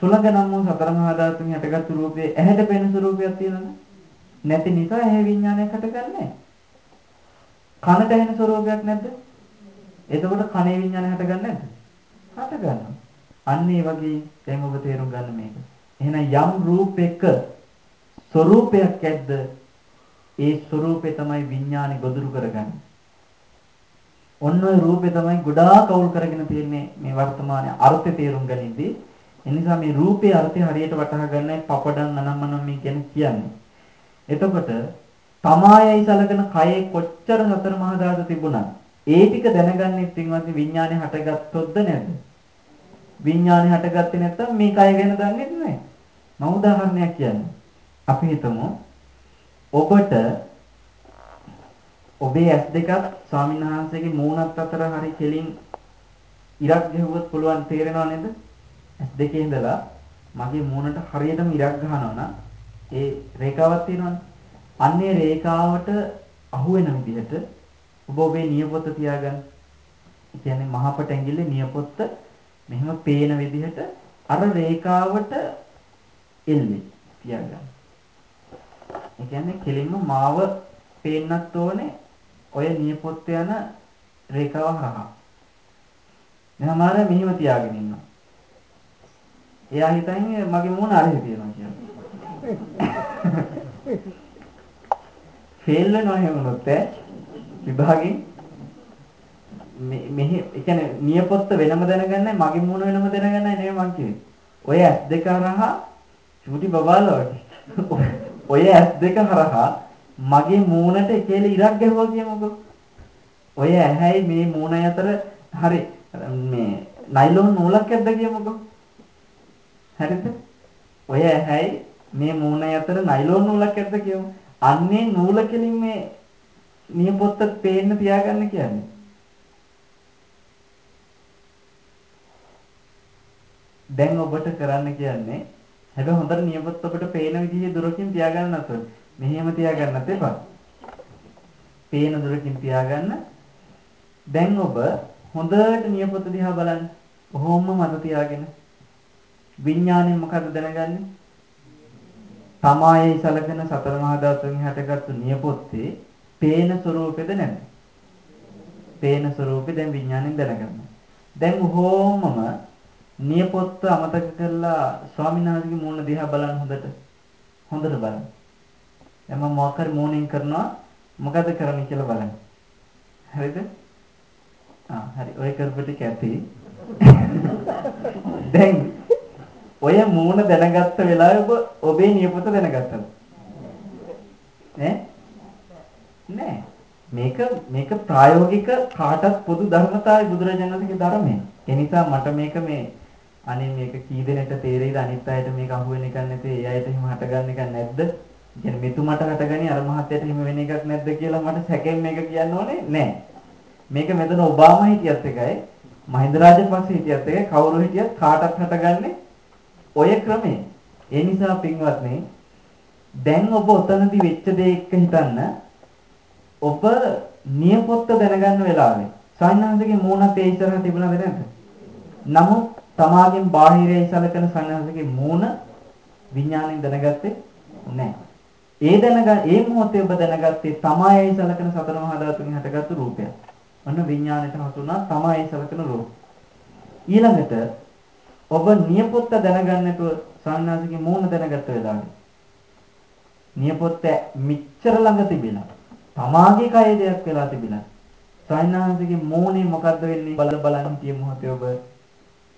සුළඟ නම් වූ සතර මහා ධාතුන් හටගත්තු රූපයේ ඇහැට පෙනෙන ස්වરૂපයක් තියෙනවද? නැති නිසා ඇහැ විඥානයක් හටගන්නේ කනට ඇහෙන ස්වરૂපයක් නැද්ද? එතකොට කනේ විඥානය හටගන්නේ නැද්ද? හටගන්නවා. අන්න ඒ වගේ දැන් ඔබ තේරුම් ගන්න මේක. එහෙනම් යම් රූපයක ස්වરૂපයක් ඇද්ද? ඒ ස්වરૂපේ තමයි විඥානේ ගොදුරු කරගන්නේ. ඔන්න ඔය රූපේ තමයි ගොඩාක් අවුල් කරගෙන තියෙන්නේ මේ වර්තමානයේ අර්ථය තේරුම් ගනිද්දී. එනිසා මේ රූපේ අර්ථය හරියට වටහා ගන්නයි පපඩම් අනම්මනම් මේ කියන්නේ. එතකොට තමායයි සලකන කයේ කොච්චර සතර මහා ධාතු තිබුණත් ඒ ටික දැනගන්නේ පින්වත්නි විඥානේ හටගත්තොත්ද නැද්ද? විඥානේ හටගත්තේ නැත්නම් මේ කය ගැන දන්නේ නැහැ. මම උදාහරණයක් කියන්නේ. අපි හිතමු ඔබට ඔබේ ඇස් දෙකත් ස්වාමීන් වහන්සේගේ මූණත් අතර හරි කෙලින් ඉරක් ගැහුවොත් පුළුවන් තේරෙනව නේද? ඇස් දෙකේ ඉඳලා මගේ මූණට හරියටම ඉරක් ගහනවා නම් ඒ රේඛාවක් තියෙනවනේ. අන්නේ රේඛාවට අහු වෙන විදිහට ඔබ ඔබේ නියපොත්ත තියාගන්න. ඒ කියන්නේ මහපට ඇඟිල්ලේ නියපොත්ත මෙහෙම පේන විදිහට අර රේඛාවට එල්ලේ තියාගන්න. ඒ කියන්නේ කෙලින්ම මාව පේන්නත් ඕනේ ඔය නියපොත්ත යන රේඛාව හරහා. මෙහම අර මෙහෙම තියාගෙන ඉන්නවා. එයා හිතන්නේ මගේ මූණ අරහේ තියෙනවා කියලා. ෆේල් වෙනවා එහෙම වුණොත් ඈ විභාගෙන් මෙහි ඒ කියන්නේ නියපොත්ත වෙනම දැනගන්නයි මගේ මූණ වෙනම දැනගන්නයි නෙමෙයි මං කියන්නේ. ඔය ඇස් දෙක හරහා චූටි බබාලා වගේ. ඔය ඇස් දෙක හරහා මගේ මූණට එකේල ඉරක් ගැහුවා කියමුකෝ. ඔය ඇහැයි මේ මූණ අතර හරි මේ නයිලෝන් නූලක් ඇද්ද කියමුකෝ. හරිද? ඔය ඇහැයි මේ මූණ අතර නයිලෝන් නූලක් ඇද්ද කියමු. අන්නේ නූල කෙලින් මේ නියපොත්ත පේන්න තියාගන්න කියන්නේ. දැන් ඔබට කරන්න කියන්නේ හැබැයි හොඳට නියපොත්ත ඔබට පේන විදිහේ දුරකින් තියාගන්නත් ඕනේ. මෙහෙම තියාගන්නත් එපා. පේන දුරකින් තියාගන්න. දැන් ඔබ හොඳට නියපොත්ත දිහා බලන්න. කොහොම මත තියාගෙන. විඥාණයෙන් මොකද දැනගන්නේ? තමායේ සලකන සතර මහා ධාතුන් හැටගත්තු නියපොත්තේ පේන ස්වરૂපෙද නැද්ද? පේන ස්වરૂපේ දැන් විඥාණයෙන් දැනගන්නවා. දැන් කොහොමම නියපොත්ත අමතක කරලා ස්වාමීන් වහන්සේගේ මූණ දිහා බලන්න හොඳට. හොඳට බලන්න. දැන් මම මොකක් හරි මූණෙන් කරනවා මොකද කරන්නේ කියලා බලන්න. හරිද? ආ හරි. ඔය කරපු ටික ඇති. දැන් ඔය මූණ දැනගත්ත වෙලාවේ ඔබ ඔබේ නියපොත දැනගත්තද? ඈ? නෑ. මේක මේක ප්‍රායෝගික කාටත් පොදු ධර්මතාවයි බුදුරජාණන්ගේ ධර්මය. ඒ නිසා මට මේක මේ අනේ මේක කී දෙනෙක්ට තේරෙයිද අනිත් අයට මේක අහු වෙන එකක් නැති ඒ අයට එහෙම හටගන්න එකක් නැද්ද? කියන්නේ මෙතුමට හටගනි අර මහත්තයට එහෙම වෙන එකක් නැද්ද කියලා මට සැකෙන් මේක කියන්න ඕනේ නෑ. මේක මෙතන ඔබාමා හිටියත් එකයි මහින්ද රාජපක්ෂ හිටියත් එකයි කවුරු හිටියත් කාටත් හටගන්නේ ඔය ක්‍රමය. ඒ නිසා පින්වත්නි දැන් ඔබ ඔතනදී වෙච්ච දේ එක්ක හිතන්න ඔබ නියපොත්ත දැනගන්න වෙලාවේ සායනහන්සේගේ මූණත් ඒ ඉස්සරහ තිබුණාද නැද්ද? නමුත් තමාගෙන් බාහිරයි සැලකෙන සන්නාසගේ මූණ විඥාණයෙන් දැනගත්තේ නැහැ. ඒ දැනග ඒ මොහොතේ ඔබ දැනගත්තේ තමායයි සැලකෙන සතර මහා ධාතුන් හටගත්තු රූපයක්. අන්න විඥාණයට හසුනා තමායයි සැලකෙන රූප. ඊළඟට ඔබ නියපොත්ත දැනගන්නට සන්නාසගේ මූණ දැනගත්ත වෙලාවේ නියපොත්ත මිච්ඡර ළඟ තිබිලා තමාගේ කය දෙයක් වෙලා තිබිලා සන්නාසගේ මූණේ මොකද්ද වෙන්නේ බල බලන් හිටිය මොහොතේ ඔබ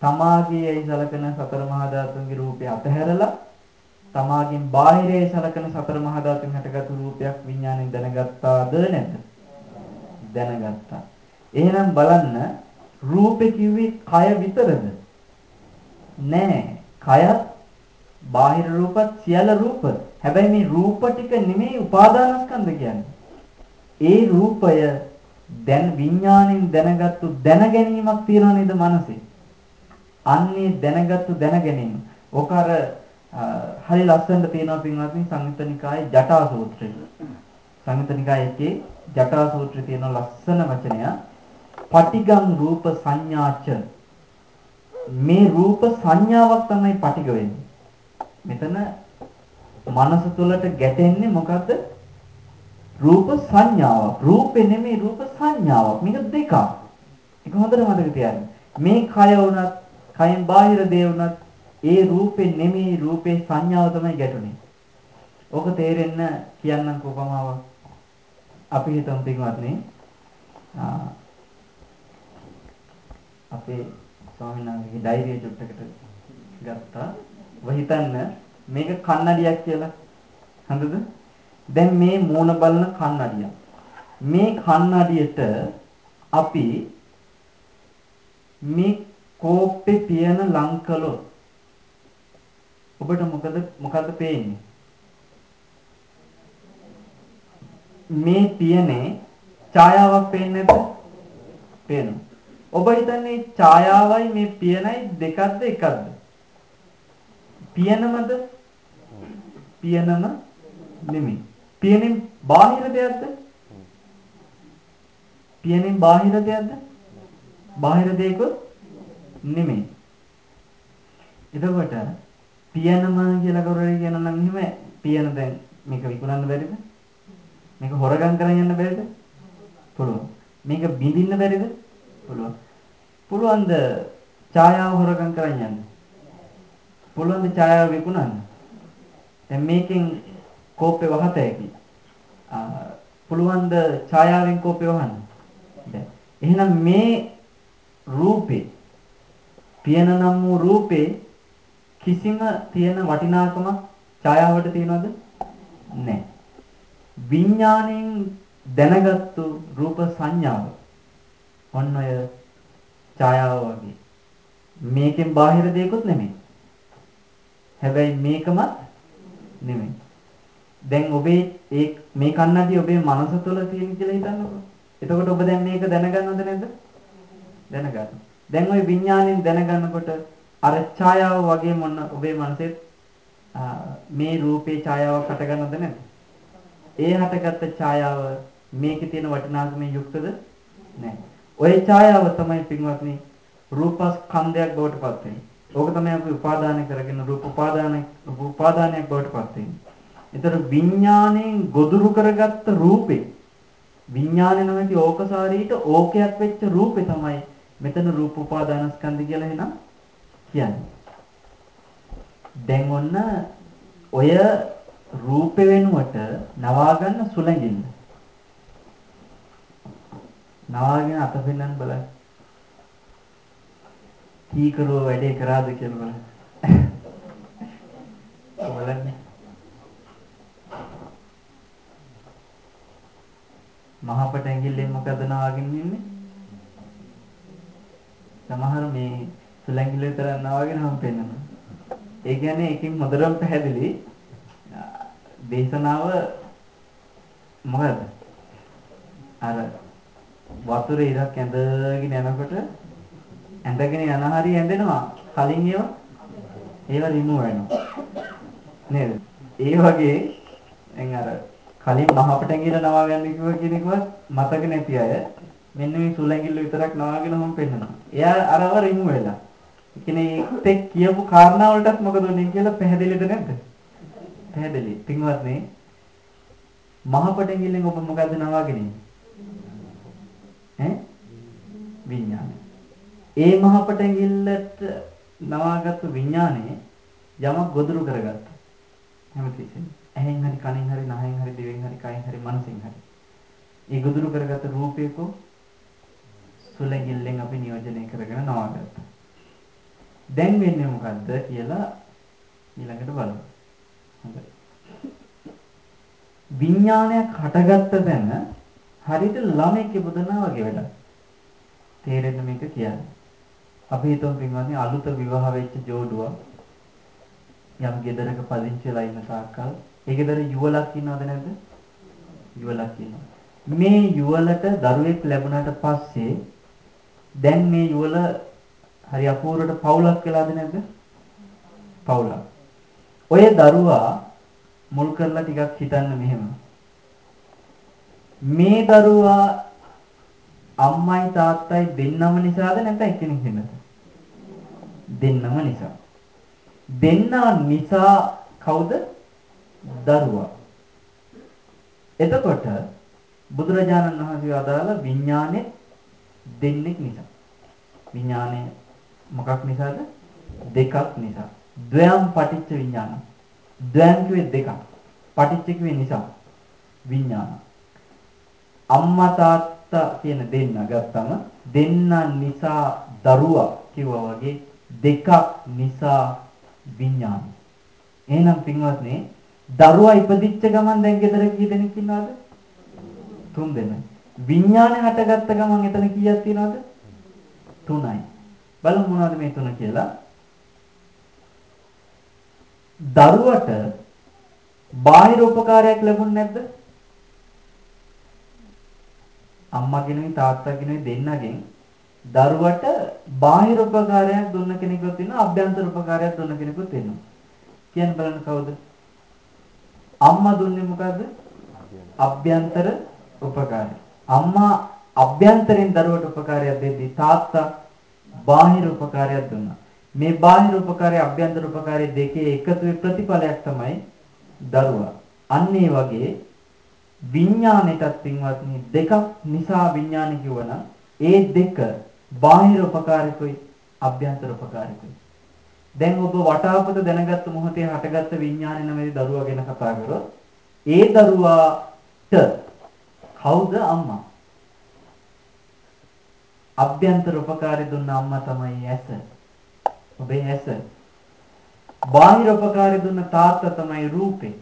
තමාගේ ඇයි සලකන සතර මහා ධාතුන්ගේ රූපය අතහැරලා තමාගෙන් බාහිරේ සලකන සතර මහා ධාතුන් හැටගත් රූපයක් විඥාණයෙන් දැනගත්තාද නැද්ද? දැනගත්තා. එහෙනම් බලන්න රූපේ කිව්වේ කය විතරද? නෑ. කයත් බාහිර රූපත් සියල්ල රූප. හැබැයි මේ රූප ටික නෙමෙයි උපාදානස්කන්ධ කියන්නේ. ඒ රූපය දැන් විඥාණයෙන් දැනගත්තු දැනගැනීමක් තියනවා නේද මනසේ? අන්නේ දැනගත්තු දැනගැනීම. ඔක අර හරි ලස්සනට තියෙනවා පින්වත්නි සංයුතනිකායේ ජටා සූත්‍රය. සංයුතනිකායේ එකේ ජටා සූත්‍රයේ තියෙන ලස්සන වචනය පටිගම් රූප සංඥාච මේ රූප සංඥාවක් තමයි පටිග වෙන්නේ. මෙතන මනස තුළට ගැටෙන්නේ මොකද්ද? රූප සංඥාවක්. රූපේ නෙමෙයි රූප සංඥාවක්. මේක දෙකක්. ඒක හොඳට මතක තියාගන්න. මේ කය වුණත්, කයෙන් බාහිර දේ වුණත් ඒ රූපේ නෙමෙයි රූපේ සංඥාව තමයි ගැටුනේ. ඕක තේරෙන්න කියන්නම් උපමාවක්. අපි හිතමු පින්වත්නි අපේ ස්වාමීන් වහන්සේගේ ඩයිරිය චුට්ටකට ගත්තා. ඔබ හිතන්න මේක කන්නඩියක් කියලා. හරිද? දැන් මේ මූණ බලන කන්නඩියක්. මේ කන්නඩියට අපි මේ කෝප්පේ පියන ලං කළොත් ඔබට මොකද මොකද්ද පේන්නේ? මේ පියනේ ඡායාවක් පේන්නේ නැද්ද? පේනවා. ඔබ හිතන්නේ ඡායාවයි මේ පියනයි දෙකක්ද එකක්ද? පියනමද? පියනම නෙමෙයි. පියනෙන් බාහිර දෙයක්ද? පියනෙන් බාහිර දෙයක්ද? බාහිර දෙයක නෙමෙයි. එතකොට පියනම කියලා කවුරුහරි කියනවා නම් එහෙම පියන දැන් මේක විකුණන්න බැරිද? මේක හොරගම් කරන් යන්න බැරිද? පුළුවන්. මේක බිඳින්න බැරිද? පුළුවන්. පුළුවන්ද ඡායාව හොරගම් කරන් යන්න? පුළුවන්ද ඡායාව විකුණන්න? දැන් මේකෙන් කෝපේ වහත හැකි. පුළුවන්ද ඡායාවෙන් කෝපේ වහන්න? බැහැ. එහෙනම් මේ රූපේ පියන නම් වූ රූපේ කිසිම තියෙන වටිනාකමක් ඡායාවට තියනවද? නැහැ. විඥාණයෙන් දැනගත්තු රූප සංඥාව ඔන්න ඔය ඡායාව වගේ. මේකෙන් බාහිර දෙයක්වත් නෙමෙයි. හැබැයි මේකමත් නෙමෙයි. දැන් ඔබේ ඒ මේ කන්නඩිය ඔබේ මනස තුළ තියෙන කියලා හිතන්නකෝ. එතකොට ඔබ දැන් මේක දැනගන්නවද නැද්ද? දැනගන්න. දැන් ওই විඥාණයෙන් දැනගන්නකොට අර ඡායාව වගේ මොන ඔබේ මනසේ මේ රූපේ ඡායාවක් හටගන්නවද නැද්ද? ඒ හටගත්ත ඡායාව මේකේ තියෙන වටිනාකමෙන් යුක්තද? නැහැ. ওই ඡායාව තමයි පින්වත්නි රූපස්කන්ධයක් බවට පත් වෙන්නේ. ඕක තමයි අපි උපාදානය කරගෙන රූප උපාදාන උපාදානයක් බවට පත් වෙන්නේ. ඒතර විඥාණයෙන් ගොදුරු කරගත්ත රූපේ විඥානය නැමැති ඕකසාරීට ඕකයක් වෙච්ච රූපේ තමයි මෙතන රූප උපාදානස්කන්ධ කියලා එහෙනම් කියන්නේ. දැන් ඔන්න ඔය රූපේ වෙනුවට නවා ගන්න සුලංගින්න. නවාගෙන අත පෙන්නන්න බලන්න. කීකරුව වැඩේ කරාද කියලා බලන්න. බලන්න. මහපට ඇඟිල්ලෙන් මොකද නවාගෙන ඉන්නේ? සමහර මේ සුලංගිල විතර නවාගෙන හම් පෙන්නනවා. ඒ කියන්නේ එකකින් හොඳටම පැහැදිලි දේශනාව මොකද? අර වතුර ඉරක් ඇඳගෙන යනකොට ඇඳගෙන යන හරිය ඇඳෙනවා කලින් ඒවා ඒවා රිමූව් වෙනවා නේද ඒ වගේ දැන් අර කලින් මහපට ඇඟිල්ල නවා ගන්න කිව්ව කෙනෙක්වත් මතක නැති අය මෙන්න මේ සුල ඇඟිල්ල විතරක් නවාගෙන හොම් පෙන්නනවා එයා අරව රිමූව් වෙලා ඒ කියන්නේ ඒත් කියපු කාරණා වලටත් මොකද උනේ කියලා පැහැදිලිද නැද්ද පැහැදිලි පින්වත්නි මහපට ඇඟිල්ලෙන් ඔබ මොකද්ද නවාගෙන ඉන්නේ ඈ විඥානය. ඒ මහපට ඇඟිල්ලට නවාගත්තු විඥානය යමක් ගොදුරු කරගත්තා. හැමතිස්සෙම. ඇහෙන් හරි කනෙන් හරි නහයෙන් හරි දිවෙන් හරි කයෙන් හරි මනසෙන් හරි. ඒ ගොදුරු කරගත්ත රූපයක සුලංගිල්ලෙන් අපි නියෝජනය කරගෙන නවාගත්තා. දැන් වෙන්නේ මොකද්ද කියලා ඊළඟට බලමු. හොඳයි. විඥානයක් හටගත්ත තැන හරියට ළමෙක් ඉපදුනා වගේ වැඩක්. තේරෙන්න මේක කියන්නේ. අපි හිතමු පින්වත්නි අලුත විවාහ වෙච්ච ජෝඩුවක් යම් ගෙදරක පදිංචි වෙලා ඉන්න තාක්කල් ඒ ගෙදර යුවලක් ඉන්නවද නැද්ද? යුවලක් ඉන්නවා. මේ යුවලට දරුවෙක් ලැබුණාට පස්සේ දැන් මේ යුවල හරි අපූර්වට පවුලක් වෙලාද නැද්ද? පවුලක්. ඔය දරුවා මුල් කරලා ටිකක් හිතන්න මෙහෙම. මේ දරුවා අම්මයි තාත්තයි දෙන්නම නිසාද නැත්නම් එක්කෙනෙක් හින්දාද? දෙන්නම නිසා. දෙන්නා නිසා කවුද? දරුවා. එතකොට බුදුරජාණන් වහන්සේ අදාළ විඥානේ දෙන්නෙක් නිසා. විඥානය මොකක් නිසාද? දෙකක් නිසා. ද්වයම් පටිච්ච විඥාන. ද්වයම් කිව්වේ දෙකක්. පටිච්ච කිව්වේ නිසා. විඥාන. අම්මා තාත්තා කියන දෙන්න ගත්තම දෙන්න නිසා දරුවා කිව්වා වගේ දෙකක් නිසා විඥාන. එහෙනම් පින්වත්නි දරුවා ඉපදිච්ච ගමන් දැන් ගෙදර කී දෙනෙක් ඉන්නවද? තුන් දෙනෙක්. විඥානේ හටගත්ත ගමන් එතන කීයක් තියෙනවද? තුනයි. බලමු මොනවද මේ තුන කියලා. දරුවට බාහිර උපකාරයක් ලැබුණ නැද්ද? අම්මාගෙනුයි තාත්තාගෙනුයි දෙන්නගෙන් දරුවට බාහිර උපකාරයක් දුන්න කෙනෙකුත් ඉන්නවා අභ්‍යන්තර උපකාරයක් දුන්න කෙනෙකුත් ඉන්නවා. කියන්න බලන්න කවුද? අම්මා දුන්නේ මොකද්ද? අභ්‍යන්තර උපකාරය. අම්මා අභ්‍යන්තරෙන් දරුවට උපකාරයක් දෙද්දී තාත්තා බාහිර උපකාරයක් දුන්නා. මේ බාහිර උපකාරය අභ්‍යන්තර උපකාරය දෙකේ එකතු ප්‍රතිඵලයක් තමයි දරුවා. අන්න ඒ වගේ විඥාණයටත් පින්වත්නි දෙකක් නිසා විඥාන කිව්වනම් ඒ දෙක බාහිර උපකාරකුයි අභ්‍යන්තර උපකාරකුයි. දැන් ඔබ වටාපත දැනගත්ත මොහොතේ හටගත්ත විඥානය නැමැති දරුවා ගැන කතා කරොත් ඒ දරුවාට කවුද අම්මා? අභ්‍යන්තර උපකාරය දුන්න අම්මා තමයි ඇස. ඔබේ ඇස. බාහිර උපකාරය දුන්න තාත්තා තමයි රූපේ.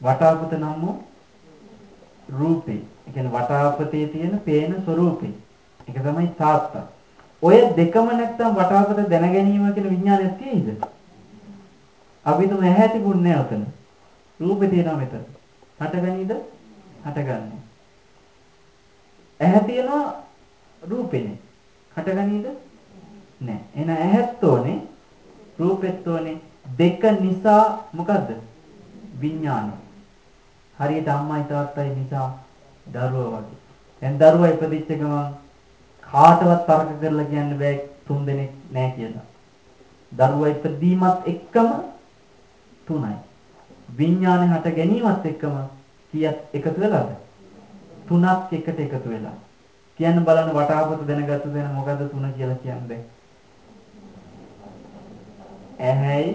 වටාපත නම් වූ රූපේ. ඒ කියන්නේ වටාපතේ තියෙන පේන ස්වરૂපේ. ඒක තමයි තාත්තා. ඔය දෙකම නැත්තම් වටාපත දැන ගැනීම කියන විඥානයක් තියෙයිද? අපි තුම ඇහැ තිබුණේ නැහැ උතන. රූපේ තියෙනවා මෙතන. හටගනීද? හටගන්නේ. ඇහැ තියෙනවා රූපෙනේ. හටගනීද? නැහැ. එහෙනම් ඇහත් ඕනේ රූපෙත් ඕනේ දෙක නිසා මොකද්ද? විඥානය. හරියට අම්මයි තාත්තයි නිසා දරුවා වගේ. දැන් දරුවා ඉපදිච්ච ගමන් කාටවත් තර්ක කරලා කියන්න බෑ තුන් දෙනෙක් නෑ කියලා. දරුවා ඉපදීමත් එක්කම තුනයි. විඥානේ හට ගැනීමත් එක්කම කීයක් එකතු වෙලාද? තුනක් එකට එකතු වෙලා. කියන්න බලන්න වටාපත දැනගත්තු දැන මොකද්ද තුන කියලා කියන්නේ? ඇහැයි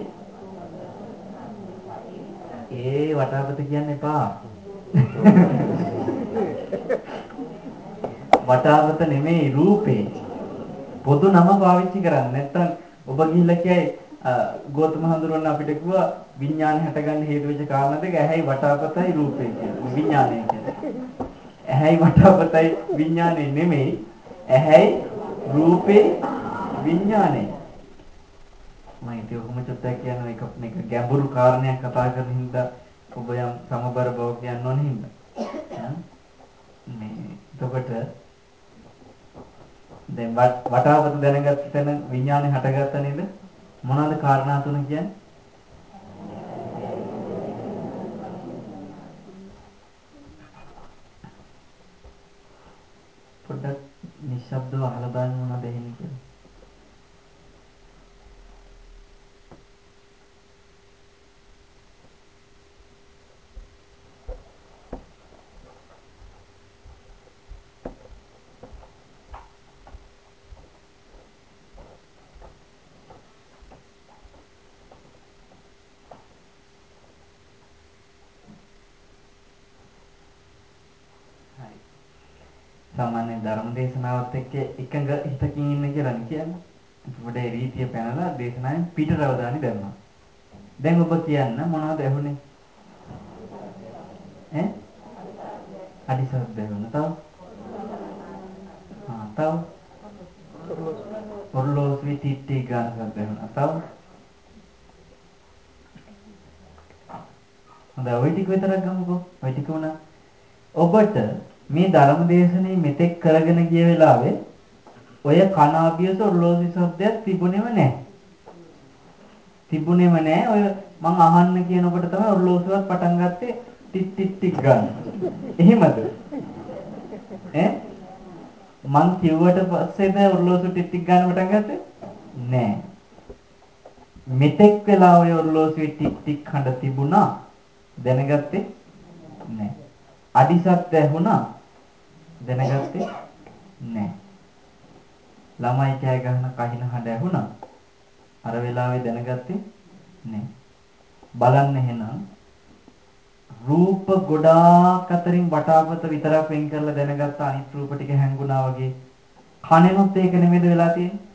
ඒ වටාපත කියන්න එපා. වටාපත නෙමෙයි රූපේ. පොදු නම පාවිච්චි කරන්න. නැත්තම් ඔබ ගිහිල්ලා කියයි ගෝතම හඳුරන්න අපිට කිව්වා විඥානය හටගන්න හේතු වෙච්ච කාරණා දෙක ඇහැයි වටාපතයි රූපේ කියන්නේ. විඥානය කියන්නේ. ඇහැයි වටාපතයි විඥානය නෙමෙයි. ඇහැයි රූපේ විඥානය. මම ඉතින් ඔහොම චුට්ටක් කියන එක මේක ගැඹුරු කාරණයක් කතා කරන හින්දා ඔබ යම් සමබර බව කියන්න ඕන හින්දා. මේ එතකොට දැන් වටාපත දැනගත්ත තැන විඥානේ හටගත්ත නේද? මොනවාද කාරණා තුන කියන්නේ? නිශ්ශබ්දව අහලා බලන්න මොනවද එන්නේ කියලා. සාමාන්‍ය ධර්ම දේශනාවත් එක්ක එකඟ හිතකින් ඉන්න කියලා කියන්නේ. අපිට ඒ රීතිය පැනලා දේශනාවෙන් පිටරව දානි දැම්මා. දැන් ඔබ කියන්න මොනවද ඇහුනේ? ඈ? අදිසබ්ද වෙන තව? ආ තව? ඔර්ලෝසුවේ තිට්ටි ගන්න සබ්ද වෙනවා. තව? හොඳයි ওই ටික විතරක් ගමුකෝ. ওই ටික උනා ඔබට මේ ධර්ම දේශනේ මෙතෙක් කරගෙන ගිය වෙලාවේ ඔය කන අභියස ඔරලෝසු શબ્දයක් තිබුණෙම නැහැ. තිබුණෙම නැහැ. ඔය මං අහන්න කියනකොට තමයි ඔරලෝසුවත් පටන් ගත්තේ ටික් ටික් ටික් ගන්න. එහෙමද? ඈ මං කිව්වට පස්සේද ඔරලෝසු ටික් ටික් ගන්න පටන් ගත්තේ? නෑ. මෙතෙක් වෙලා ඔය ඔරලෝසුවේ ටික් ටික් හඬ තිබුණා දැනගත්තේ නෑ. අඩිසත් ඇහුණා දැනගත්තේ නෑ. ළමයි කෑ ගහන කහින හඬ ඇහුණා අර වෙලාවේ දැනගත්තේ නෑ. බලන්න එහෙනම් රූප ගොඩාක් අතරින් වටාපත විතරක් වෙන් කරලා දැනගත්ත අනිත් රූප ටික හැංගුණා වගේ කනෙනුත් ඒක නෙමෙයිද වෙලා තියෙන්නේ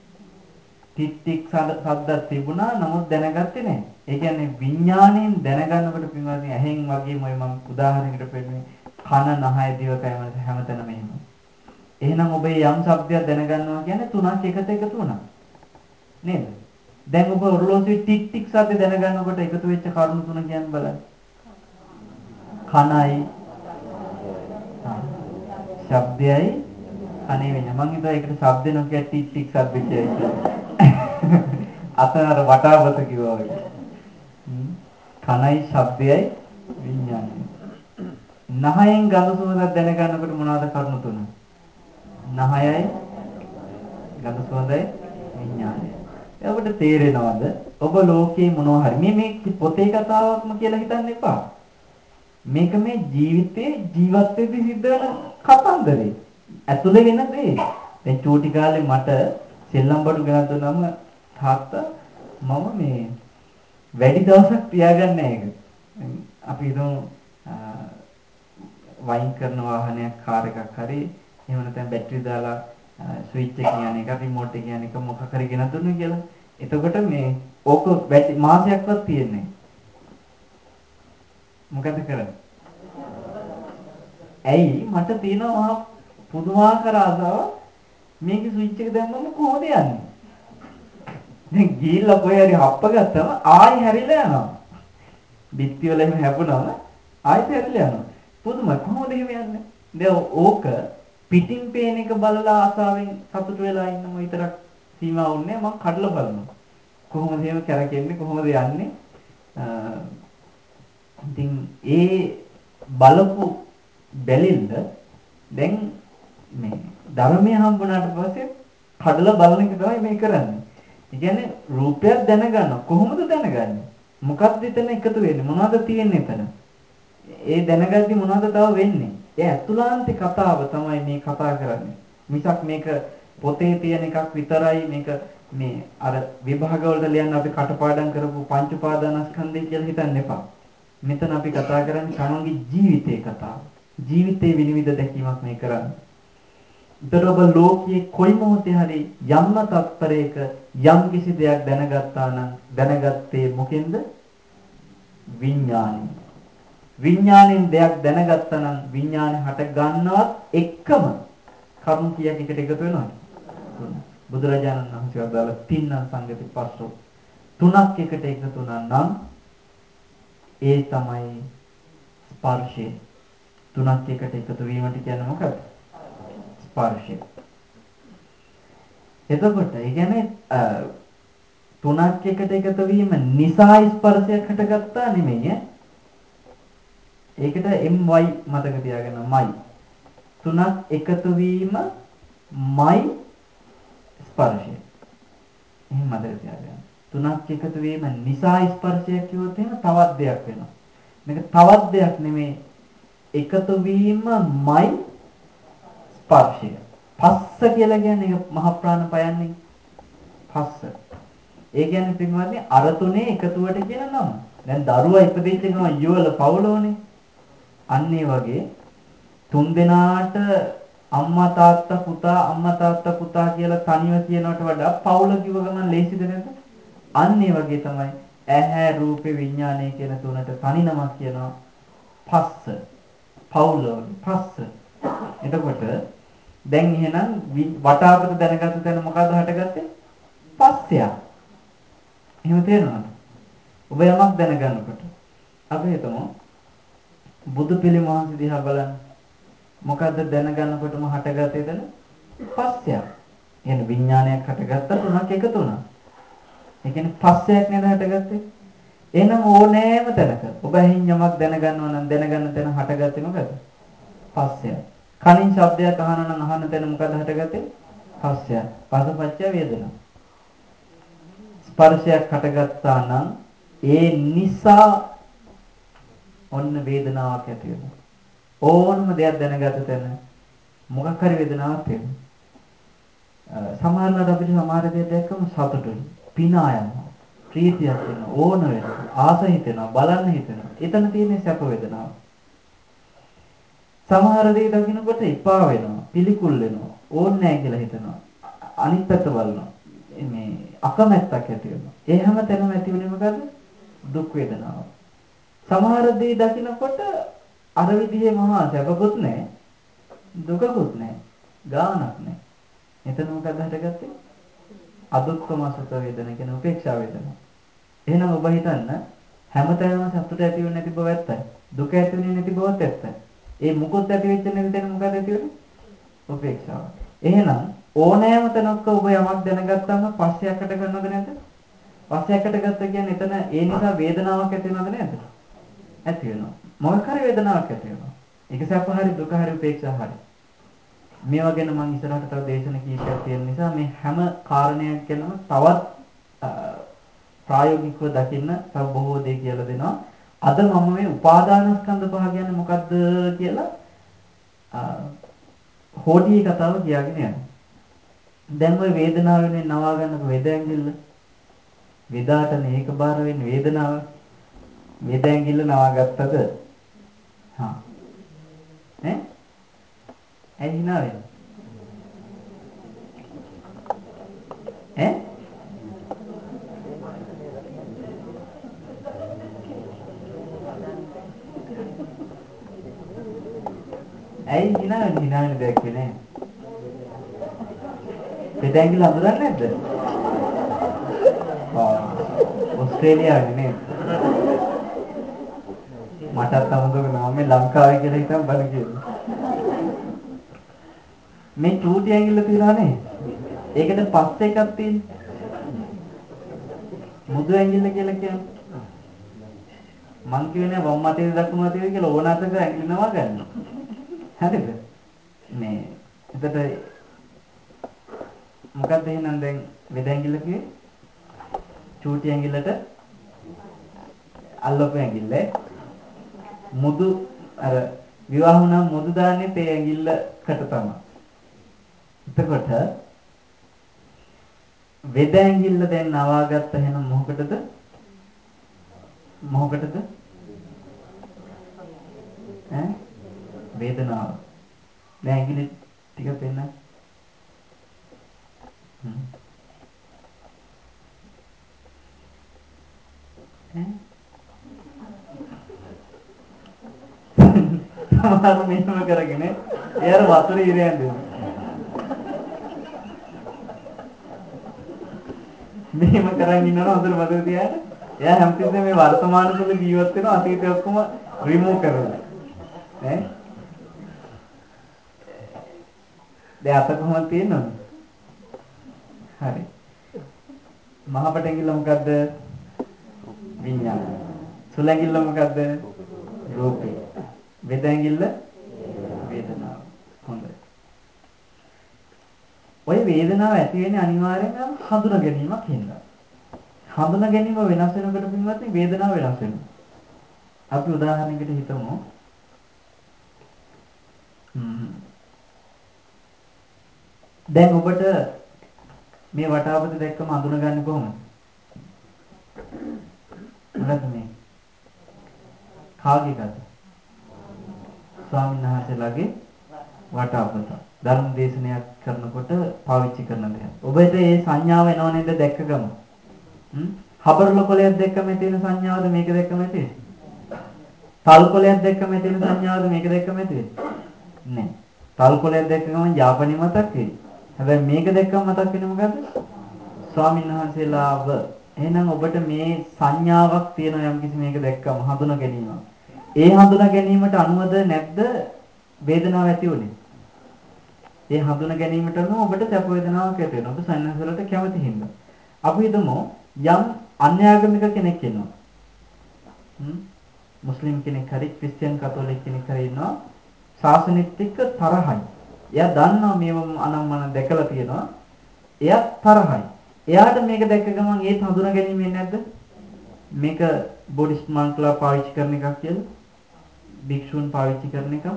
ටික් ටික් සද්දක් තිබුණා නමුත් දැනගත්තේ නැහැ ඒ කියන්නේ විඥාණයෙන් දැනගන්නකොට පින්වත්නි ඇහෙන් වගේම ඔය මම උදාහරණයකට පෙන්නන්නේ කන නහය දිවකය මනස හැමතැනම එහෙම එහෙනම් ඔබේ යම් શબ્දයක් දැනගන්නවා කියන්නේ තුනක් එකට එකතු වුණා නේද දැන් ඔබ ඔරලෝසුවේ ටික් ටික් සද්ද දැනගන්නකොට එකතු වෙච්ච කරුණු තුන කියන්න බලන්න කනයි ශබ්දයයි කනේ වෙන්නේ. මං හිතුවා ඒකට ශබ්ද නොකිය ටික් ටික් ශබ්ද කියයි කියලා. අතන වටාපත කිව්වා වගේ. කනයි ශබ්දයයි විඥානයයි. නහයෙන් ගඳ සුවඳක් දැනගන්නකොට මොනවද කරුණු තුන? නහයයි ගඳ සුවඳයි විඥානයයි. එතකොට තේරෙනවද? ඔබ ලෝකේ මොනවා හරි මේ මේ පොතේ කතාවක්ම කියලා හිතන්න එපා. මේක මේ ජීවිතේ ජීවත් වෙද්දී සිද්ධ වෙන කතන්දරේ. ඇතුලේ වෙන දේ. දැන් චූටි කාලේ මට සෙල්ලම් බඩු ගෙනත් දුන්නම තාත්තා මම මේ වැඩි දවසක් තියාගන්නේ ඒක. අපි හිතමු වයින් කරන වාහනයක් කාර් එකක් හරි එහෙම නැත්නම් බැටරි දාලා ස්විච් එක කියන එක රිමෝට් එක කියන එක මොකක් හරි ගෙනත් දුන්නා කියලා. එතකොට මේ ඕක මාසයක්වත් තියෙන්නේ මොකද කරන්නේ? ඇයි මට තියෙනවා මහා පුදුමාකාර ආසාවක් මේකේ ස්විච් එක දැම්මම කොහොමද යන්නේ? දැන් ගිහිල්ලා කොහේ හරි හප්ප ගත්තම ආයි හැරිලා යනවා. බිත්ති වල එහෙම හැපුණම ආයෙත් හැරිලා යනවා. පුදුමයි කොහොමද එහෙම යන්නේ? දැන් ඕක පිටින් පේන එක බලලා ආසාවෙන් සතුට වෙලා ඉන්නම විතරක් සීමා වුණේ මම කඩලා බලනවා. කොහොමද එහෙම කරකෙන්නේ කොහොමද යන්නේ? ඉතින් ඒ බලපු බැලින්ද දැන් මේ ධර්මය හම්බුනාට පස්සේ කඩලා බලන එක තමයි මේ කරන්නේ. ඒ කියන්නේ රූපයක් දැනගන්න කොහොමද දැනගන්නේ? මොකක්ද එතන එකතු වෙන්නේ? මොනවද තියෙන්නේ එතන? ඒ දැනගද්දි මොනවද තව වෙන්නේ? ඒ අතුලාන්ත කතාව තමයි මේ කතා කරන්නේ. මිසක් මේක පොතේ තියෙන එකක් විතරයි මේක මේ අර විභාග වලට ලියන්න අපි කටපාඩම් කරපු පංච උපාදානස්කන්ධය කියලා හිතන්න එපා. මෙතන අපි කතා කරන්නේ තමන්ගේ ජීවිතේ කතාව. ජීවිතේ විනිවිද දැකීමක් මේ කරන්නේ. ඒතර ඔබ ලෝකයේ කොයි මොහොතේ හරි යම්ම තත්පරයක යම් කිසි දෙයක් දැනගත්තා නම් දැනගත්තේ මොකෙන්ද? විඥාණයෙන්. විඥාණයෙන් දෙයක් දැනගත්තා නම් විඥාණය හට ගන්නවත් එක්කම කරුණු කීයක් එකට එකතු වෙනවද? බුදුරජාණන් වහන්සේ වදාළ තින්න සංගති පස්සෝ තුනක් එකට එකතු වුණා නම් ඒ තමයි ස්පර්ශය. තුනක් එකට එකතු වීමට කියන්නේ මොකක්ද? ස්පර්ශය. එතකොට ඒ කියන්නේ තුනක් එකට එකතු වීම නිසා ස්පර්ශයක් හටගත්තා නෙමෙයි ඒකට my මතක තියාගන්න my තුනක් එකතු වීමයි ස්පර්ශය. එහෙම මතක තියාගන්න. තුනක් එකතු වීම නිසා ස්පර්ශයක් කිව්වොත් එහෙම තවත් දෙයක් වෙනවා. මේක තවත් දෙයක් නෙමෙයි එකතු වීමමයි ස්පර්ශය. පස්ස කියලා කියන්නේ මහ ප්‍රාණ පයන්නේ පස්ස. ඒ කියන්නේ පින්වත්නි අර තුනේ එකතුවට කියන නම. දැන් දරුවා ඉපදිච්ච ගමන් යුවල පවුලෝනේ. අන්න වගේ තුන් දෙනාට අම්මා තාත්තා පුතා අම්මා තාත්තා පුතා කියලා තනිව කියනවට වඩා පවුල කිව්ව ගමන් ලේසිද නැද්ද? අන්න ඒ වගේ තමයි ඇහැ රූපේ විඥානය කියන තුනට තනි නමක් කියනවා පස්ස. පවුල පස්ස. එතකොට දැන් එහෙනම් වටාපත දැනගත්ත තැන මොකද්ද හටගත්තේ? පස්සයක්. එහෙම තේරෙනවද? ඔබ යමක් දැනගන්නකොට අපි හිතමු බුදු පිළිම වහන්සේ දිහා බලන්න. මොකද්ද දැනගන්නකොටම හටගත්තේ එතන? පස්සයක්. කියන්නේ විඥානයක් හටගත්ත තුනක් එකතු වුණා. ඒ කියන්නේ පස්සයක් නේද හටගත්තේ? එහෙනම් ඕනෑම තැනක ඔබ ඇහින් යමක් දැනගන්නවා නම් දැනගන්න තැන හටගත්තේ මොකද? පස්සය. කනින් ශබ්දයක් අහනවා නම් අහන තැන මොකද හටගත්තේ? පස්සය. පසපච්ච වේදනා. ස්පර්ශයක් හටගත්තා නම් ඒ නිසා ඔන්න වේදනාවක් ඇති වෙනවා. ඕනම දෙයක් දැනගත තැන මොකක් හරි වේදනාවක් තියෙනවා. සමහරවිට අපිට සමහර දේ දැක්කම සතුටුයි. පිනා යනවා. ප්‍රීතියක් වෙනවා. ඕන වෙනවා. ආස හිතෙනවා. බලන්න හිතෙනවා. එතන තියෙන සැප වේදනාව. සමහර දේ දකින්නකොට එපා වෙනවා. පිළිකුල් වෙනවා. ඕනේ නැහැ කියලා හිතනවා. අනිත් පැත්ත බලනවා. මේ අකමැත්තක් ඇති වෙනවා. ඒ හැම තැනම ඇති වෙන්නේ මොකද්ද? දුක් වේදනාව. සමහර දේ දකින්නකොට අර විදිහේ මහා සැපකුත් නැහැ. දුකකුත් නැහැ. ගානක් නැහැ. එතන මොකද හටගත්තේ? අදුක්කම සුඛ වේදනා කියන උපේක්ෂා වේදනා. එහෙනම් ඔබ හිතන්න හැමතැනම සතුට ඇති වෙන්නේ නැති බව ඇත්තයි. දුක ඇති වෙන්නේ නැති බවත් ඇත්තයි. ඒ මුකුත් ඇති වෙච්ච නැති තැන මොකද ඇති වෙන්නේ? උපේක්ෂාව. එහෙනම් ඕනෑම තැනක ඔබ යමක් දැනගත්තාම පස්සයකට ගන්නවද නැද්ද? පස්සයකට ගත්ත කියන්නේ එතන ඒ නිසා වේදනාවක් ඇති වෙනවද නැද්ද? ඇති වෙනවා. මොකක් හරි වේදනාවක් ඇති වෙනවා. ඒක සැප හරි දුක හරි උපේක්ෂා හරි. මේවා ගැන මම ඉස්සරහට තව දේශන කීපයක් තියෙන නිසා මේ හැම කාරණයක් ගැනම තවත් ප්‍රායෝගිකව දකින්න තව බොහෝ දේ කියලා දෙනවා. අද මම මේ උපාදානස්කන්ධ පහ කියන්නේ මොකද්ද කියලා හෝඩියේ කතාව කියාගෙන යනවා. දැන් ওই වේදනාව වෙනුවෙන් නවා ගන්නක වේදැංගිල්ල වේදාටනේ ඒක බාර වෙන්නේ වේදනාව වේදැංගිල්ල නවා ගත්තද හා. ඈ? ඇයි hina වෙන්නේ? ඈ? ඇයි hina වෙන්නේ? hina වෙන දෙයක් නෑ පෙදැංගිල අඳුරන්නේ නැද්ද? ආ. ඕස්ට්‍රේලියාවේ නේද? මටත් අමුතුක නම මේ ලංකාවේ කියලා හිතන් බණ කියනවා. මේ චූටි ඇඟිල්ල තියනවනේ. ඒකට පස්සේ එකක් තියෙන්නේ. මුදු ඇඟිල්ල කියලා කියන්නේ. මං කියන්නේ වම් අතේ දකුණු අතේ කියලා ඕන අතක ඇඟිලි නවා ගන්න. හරිද? මේ එතකොට මොකක්ද එහෙනම් දැන් මෙද ඇඟිල්ල කියේ? චූටි ඇඟිල්ලට අල්ලපු ඇඟිල්ල මුදු අර විවාහ වුණා මුදු දාන්නේ තේ ඇඟිල්ලකට තමයි. එතකොට වෙද ඇඟිල්ල දැන් නවාගත්ත එහෙනම් මොකටද? මොකටද? ඈ වේදනාව. දැන් ඇඟිලි ටික පෙන්නන්න. සමහර මෙහෙම කරගෙන එයාර වතුර ඉරයන් දෙනවා. මෙහෙම කරන් ඉන්නවනම් හොඳට මතක තියාගන්න. එයා හැමතිස්සෙම මේ වර්තමාන තුල ජීවත් වෙනවා අතීතය ඔක්කොම රිමූව් කරලා. ඈ දැන් අත කොහොමද තියෙනවද? හරි. මහ පටැඟිල්ල මොකද්ද? විඥාන. සුලැඟිල්ල මොකද්ද? රූපේ. වෙද ඇඟිල්ල වේදනාව. හොඳයි. ওই වේදනාව ඇති වෙන්නේ අනිවාර්යෙන්ම හඳුනා ගැනීමක් හින්දා. හඳුනා ගැනීම වෙනස් වෙනකොට පින්වත්නි වේදනාව වෙනස් වෙනවා. අපි උදාහරණයකට හිතමු. දැන් ඔබට මේ වටාපත දැක්කම අඳුනගන්නේ කොහොමද? මොකද්ද මේ? කාගේද? ස්වාමීන් වහන්සේලාගේ වටාපත. ධර්ම දේශනයක් කරනකොට පාවිච්චි කරන දෙයක්. ඔබට මේ සංඥාව එනව නේද දැක්ක ගම? හ්ම්? හබරල කොලයක් දැක්කම තියෙන සංඥාවද මේක දැක්කම තියෙන්නේ? තල් කොලයක් දැක්කම තියෙන සංඥාවද මේක දැක්කම තියෙන්නේ? නෑ. තල් කොලයක් දැක්ක ගමන් යාපනි මතක් වෙයි. හැබැයි මේක දැක්කම මතක් වෙන්නේ මොකද්ද? ස්වාමීන් වහන්සේලාව. එහෙනම් ඔබට මේ සංඥාවක් තියෙනවා යම් කිසි මේක දැක්කම හඳුනා ගැනීම. ඒ හඳුනා ගැනීමට අනුවද නැද්ද වේදනාව ඇති වුනේ? ඒ හඳුන ගැනීමට අනුව ඔබට සැප වේදනාවක් ඇති වෙනවා. ඔබ සන්නසලට කැමති හින්දා. අපි හිතමු යම් අන්‍යාගමික කෙනෙක් ඉන්නවා. හ්ම් මුස්ලිම් කෙනෙක් හරි ක්‍රිස්තියානි කතෝලික කෙනෙක් හරි ඉන්නවා. ශාසනෙත් එක්ක තරහයි. එයා දන්නවා මේව අනම්මන දැකලා තියෙනවා. එයා තරහයි. එයාට මේක දැක්ක ගමන් ඒත් හඳුනා ගැනීම නැද්ද? මේක බොඩිස්ට් මංකලා පාවිච්චි කරන එකක් කියලා. භික්ෂුන් පාවිච්චි කරන එක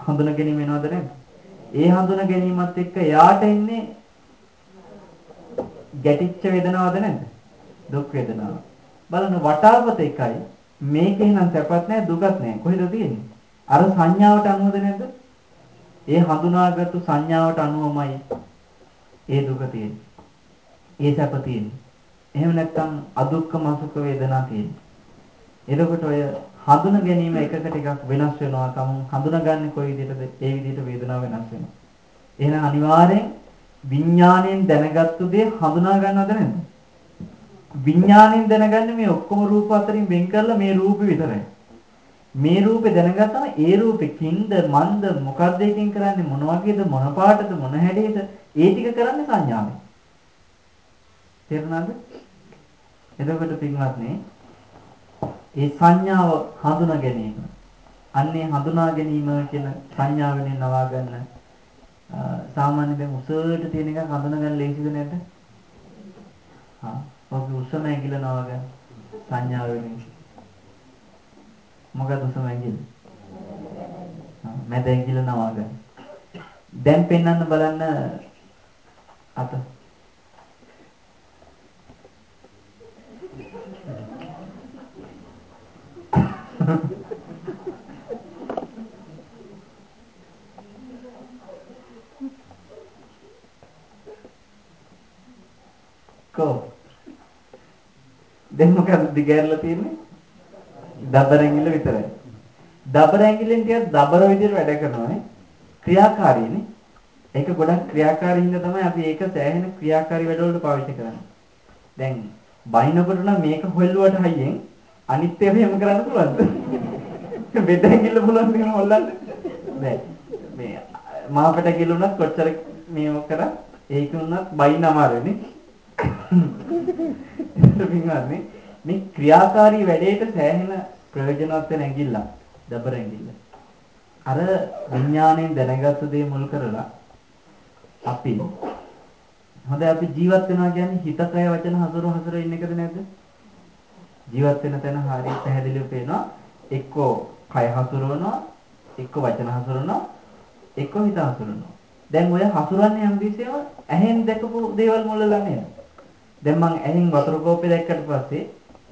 හඳුනා ගැනීම වෙනවද නැද්ද? ඒ හඳුනා ගැනීමත් එක්ක එයාට එන්නේ ගැටිච්ච වේදනාවද නැද්ද? දුක් වේදනාව. බලන්න වටාපත එකයි මේකේ නම් සැපත් නැහැ දුකත් නැහැ. කොහෙද තියෙන්නේ? අර සංඥාවට අනුවද නැද්ද? ඒ හඳුනාගත්තු සංඥාවට අනුවමයි ඒ දුක තියෙන්නේ. ඒ සැප තියෙන්නේ. එහෙම නැත්නම් අදුක්කම සුඛ වේදනා තියෙන්නේ. එතකොට ඔය හඳුන ගැනීම එකකට එකක් වෙනස් වෙනවා. තමුන් හඳුනගන්නේ කොයි විදිහටද? ඒ විදිහට වේදනාව වෙනස් වෙනවා. එහෙනම් අනිවාර්යෙන් විඥාණයෙන් දැනගත්තු දේ හඳුනා ගන්නවද නැද්ද? විඥාණයෙන් දැනගන්නේ මේ ඔක්කොම රූප අතරින් වෙන් කරලා මේ රූපෙ විතරයි. මේ රූපේ දැනගත්තම ඒ රූපේ කින්ද මන්ද මොකක්ද එකකින් කරන්නේ මොන වගේද මොන පාටද මොන හැඩේද ඒ ටික කරන්නේ සංඥාවෙන්. තේරුණාද? එතකොට පින්වත්නි ඒ සංඥාව හඳුනා ගැනීම අන්නේ හඳුනා ගැනීම කියන සංඥාවෙන් නවා ගන්න සාමාන්‍ය දැන් උසට තියෙන එක හඳුනා ගන්න ලේසිද නැද්ද? හා ඔක උසම ඇඟිල්ල නවා ගන්න සංඥාවෙන් මොකද උසම ඇඟිල්ල? මැද ඇඟිල්ල නවා ගන්න. දැන් පෙන්වන්න බලන්න අත කො දැන් මොකද දිගහැරලා තියෙන්නේ? දබර ඇඟිල්ල විතරයි. දබර ඇඟිල්ලෙන් ටිකක් දබර විදිහට වැඩ කරනවානේ. ක්‍රියාකාරීනේ. ඒක ගොඩක් ක්‍රියාකාරී හින්දා තමයි අපි ඒක සෑහෙන ක්‍රියාකාරී වැඩවලට පාවිච්චි කරන්නේ. දැන් බයිනකොට නම් මේක හොල්ලුවට හයියෙන් අනිත් ඒවා එහෙම කරන්න පුළුවන්ද? බෙද ඇඟිල්ල පුළුවන් නේ හොල්ලන්න. නෑ. මේ මාපට ඇඟිල්ල උනත් කොච්චර මේව කරා ඒක උනත් බයින්න අමාරුනේ. පින්වත්නි මේ ක්‍රියාකාරී වැඩේට සෑහෙන ප්‍රයෝජනවත් වෙන ඇඟිල්ල දබර ඇඟිල්ල. අර විඥාණයෙන් දැනගත්තු දේ මුල් කරලා අපි හොඳ අපි ජීවත් වෙනවා කියන්නේ හිත කය වචන හසුරු හසුරු ඉන්න එකද නැද්ද? ජීවත් වෙන තැන හරිය පැහැදිලිව පේනවා. එක්කෝ කය හසුරවනවා, එක්කෝ වචන හසුරවනවා, එක්කෝ හිත හසුරවනවා. දැන් ඔය හසුරන්නේ හැම තිස්සෙම ඇහෙන් දැකපු දේවල් මුලලා නේද? දැන් මං ඇහෙන් වතුර කෝප්පේ දැක්කට පස්සේ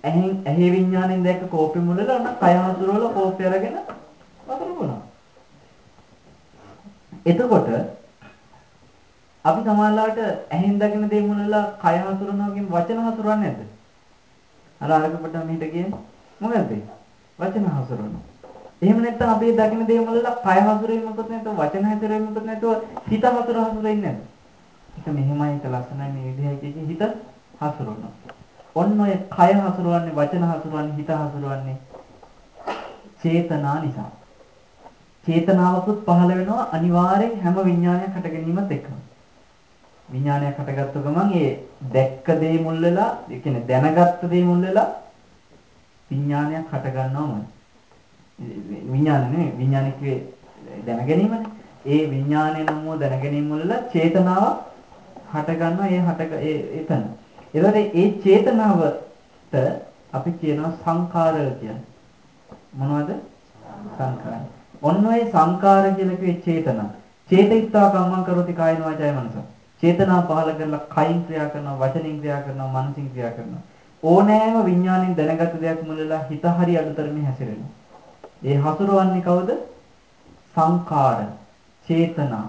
ඇහෙන් ඇහි විඥාණයෙන් දැක්ක කෝප්පේ මුලලා ඔන්න කය හසුරවල කෝප්පේ අරගෙන වතුර බොනවා. එතකොට අපි සමාජලාට ඇහෙන් දකින දේ මුලලා කය හසුරනවා කියන වචන හසුරවන්නේ නැද්ද? අර අරකට මෙහෙට කියන්නේ මොකද්ද? වචන හසුරවනවා. එහෙම නැත්නම් අපි දකින දේ මුලලා කය හසුරීමකුත් නැතුව වචන හසුරීමකුත් නැතුව හිත හසුර හසුර ඉන්නේ නැද්ද? ඒක මෙහෙමයි ඒක ලස්සනයි මේ විදිහයි හිත හසුරවනවා. ඔන්න ඔය කය හසුරවන්නේ වචන හසුරවන්නේ හිත හසුරවන්නේ චේතනා නිසා. චේතනාවකුත් පහළ වෙනවා අනිවාර්යෙන් හැම විඥානයක් හට ගැනීමත් එක්කම. විඥානයක් හටගත්තු ගමන් ඒ දැක්ක දේ මුල් වෙලා, ඒ කියන්නේ දැනගත්ත දේ මුල් වෙලා විඥානයක් හට ගන්නවමයි. විඥාන නෙවෙයි විඥානිකේ දැන ගැනීමනේ. ඒ විඥානය නම් වූ දැන ගැනීම වල චේතනාවක් හට ගන්නවා ඒ හට ඒ එතන. ඒතකොට ඒ චේතනාවට අපි කියනවා සංඛාරය කියන්නේ. මොනවද? සංඛාර. ඔන්න ඔය සංඛාර කියලා කියේ චේතනා. චේතිත්තා කම්මං කරොති කායන වාචය මනස. චේතනා පහල කරලා කයින් ක්‍රියා කරනවා, වචනින් ක්‍රියා කරනවා, මනසින් ක්‍රියා කරනවා. ඕනෑම විඥාණයෙන් දැනගත් දෙයක් මුලලා හිත හරි අඩුතරමේ හැසිරෙනවා. ඒ හසුරවන්නේ කවුද? සංඛාර, චේතනා.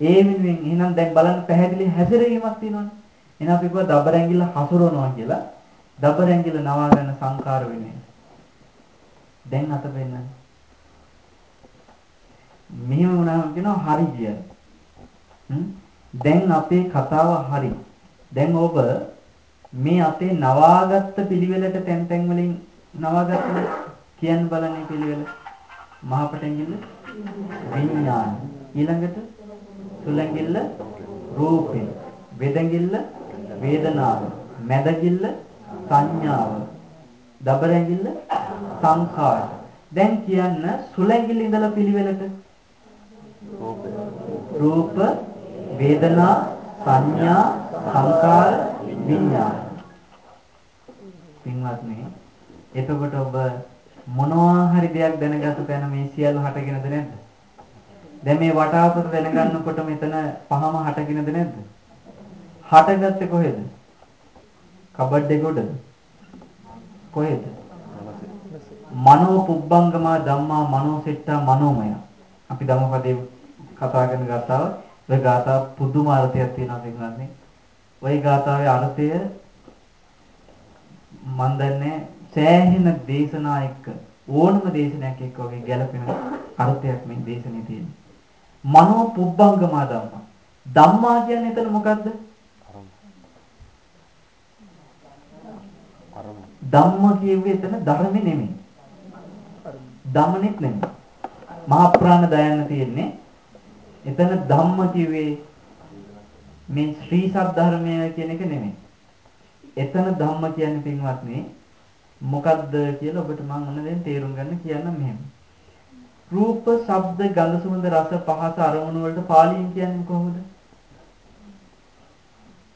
ඒ වෙනුවෙන් එහෙනම් දැන් බලන්න පැහැදිලි හැසිරීමක් තියෙනවනේ. එහෙනම් අපි කිව්වා දබර ඇඟිල්ල හසුරවනවා කියලා. දබර ඇඟිල්ල නවා ගන්න සංකාර වෙන්නේ. දැන් අත වෙන්න. මෙහෙම වුණාම කියනවා හරි කියලා. දැන් අපේ කතාව හරි. දැන් ඔබ මේ අපේ නවාගත්ත පිළිවෙලට තැන් තැන් වලින් නවාගත්ත කියන්න බලන්නේ පිළිවෙල. මහපට ඇඟිල්ල විඥාන. ඊළඟට සුලංගිල්ල රූපේ. වෙදඟිල්ල වේදනාව. මැදගිල්ල සංඥාව. දබරැඟිල්ල සංඛාර. දැන් කියන්න සුලංගිල්ල ඉඳලා පිළිවෙලට රූප වේදනා සංඥා සංකාර විඥාන පින්වත්නි එතකොට ඔබ මොනවා හරි දෙයක් දැනගත්ත තැන මේ සියල්ල හටගෙනද නැද්ද? දැන් මේ වටාපත දැනගන්නකොට මෙතන පහම හටගෙනද නැද්ද? හටගත්තේ කොහෙද? කබඩ් එකේ උඩද? කොහෙද? මනෝ පුබ්බංගමා ධම්මා මනෝ සෙට්ටා මනෝමය. අපි ධම්මපදේ කතා කරන ගාතාව ඔය ගාතාව පුදුම අර්ථයක් තියෙනවා පින්වත්නි. ওই ගාතාවේ අර්ථය මන් දන්නේ සෑහෙන දේශනා එක්ක ඕනම දේශනයක් එක්ක වගේ ගැළපෙන අර්ථයක් මේ දේශනේ තියෙනවා. මනෝ පුබ්බංගමා ධම්මා. ධම්මා කියන්නේ එතන මොකද්ද? ධම්ම කියුවේ එතන ධර්මෙ නෙමෙයි. ධම්මනෙත් නෙමෙයි. මහා ප්‍රාණ දයන්න තියෙන්නේ එතන ධම්ම කිව්වේ මේ ශ්‍රී සද්ධර්මය කියන එක නෙමෙයි. එතන ධම්ම කියන්නේ පින්වත්නි මොකද්ද කියලා ඔබට මම මොන දෙන් තේරුම් ගන්න කියන්නම් මෙහෙම. රූප, ශබ්ද, ගන්ධ, සුවඳ, රස, පහස අරමුණු වලට පාලියෙන් කියන්නේ කොහොමද?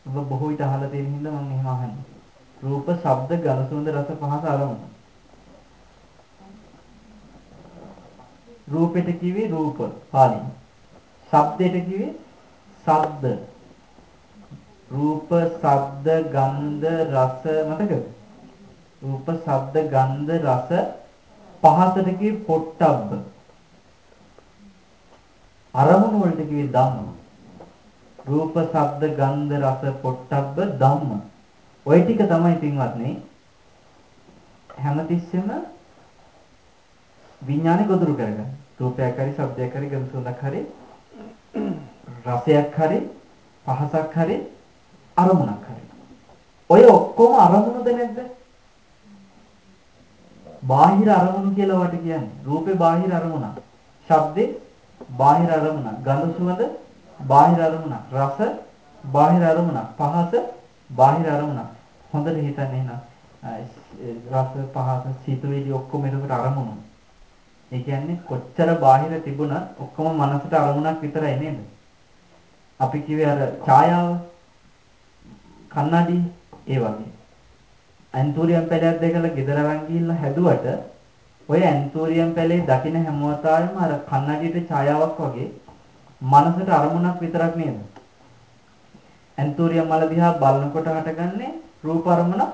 ඔබ බොහෝ විට අහලා තියෙන හින්දා මම එහෙම අහන්නේ. රූප, ශබ්ද, ගන්ධ, සුවඳ, රස, පහස අරමුණු. රූපෙට කිව්වේ රූප පාලියෙන්. ශබ්දයට කිව්වේ ශබ්ද. රූප, ශබ්ද, ගන්ධ, රස මතකද? රූප, ශබ්ද, ගන්ධ, රස පහසට කිව්වේ පොට්ටබ්බ. අරමුණු වලට කිව්වේ ධම්ම. රූප, ශබ්ද, ගන්ධ, රස, පොට්ටබ්බ ධම්ම. ওই ටික තමයි පින්වත්නි හැමතිස්සෙම විඥානේ ගොදුරු කරගන්න. රූපයක් හරි, ශබ්දයක් හරි, ගන්ධ සුවඳක් හරි, රසයක් හරි, පහසක් හරි, අරමුණක් හරි. ඔය ඔක්කොම අරමුණද නැද්ද? බාහිර අරමුණු කියලා වට කියන්නේ. රූපේ බාහිර අරමුණක්. ශබ්දේ බාහිර අරමුණක්. ගන්ධ සුවඳ බාහිර අරමුණක්. රස බාහිර අරමුණක්. පහස බාහිර අරමුණක්. හොඳට හිතන්න එහෙනම් රස පහස සිතුවිලි ඔක්කොම එතකොට අරමුණු. ඒ කියන්නේ කොච්චර බාහිර තිබුණත් ඔක්කොම මනසට අරමුණක් විතරයි නේද? අපි කිව්වේ අර ඡායාව කන්නඩි ඒ වගේ. ඇන්තූරියම් පැලයක් දැකලා ගෙදර අරන් ගිහිල්ලා හැදුවට ඔය ඇන්තූරියම් පැලේ දකින්න හැමෝතාවෙම අර කන්නඩියට ඡායාවක් වගේ මනසට අරමුණක් විතරක් නේද? ඇන්තූරියම් මල දිහා බලනකොට හටගන්නේ රූප අරමුණක්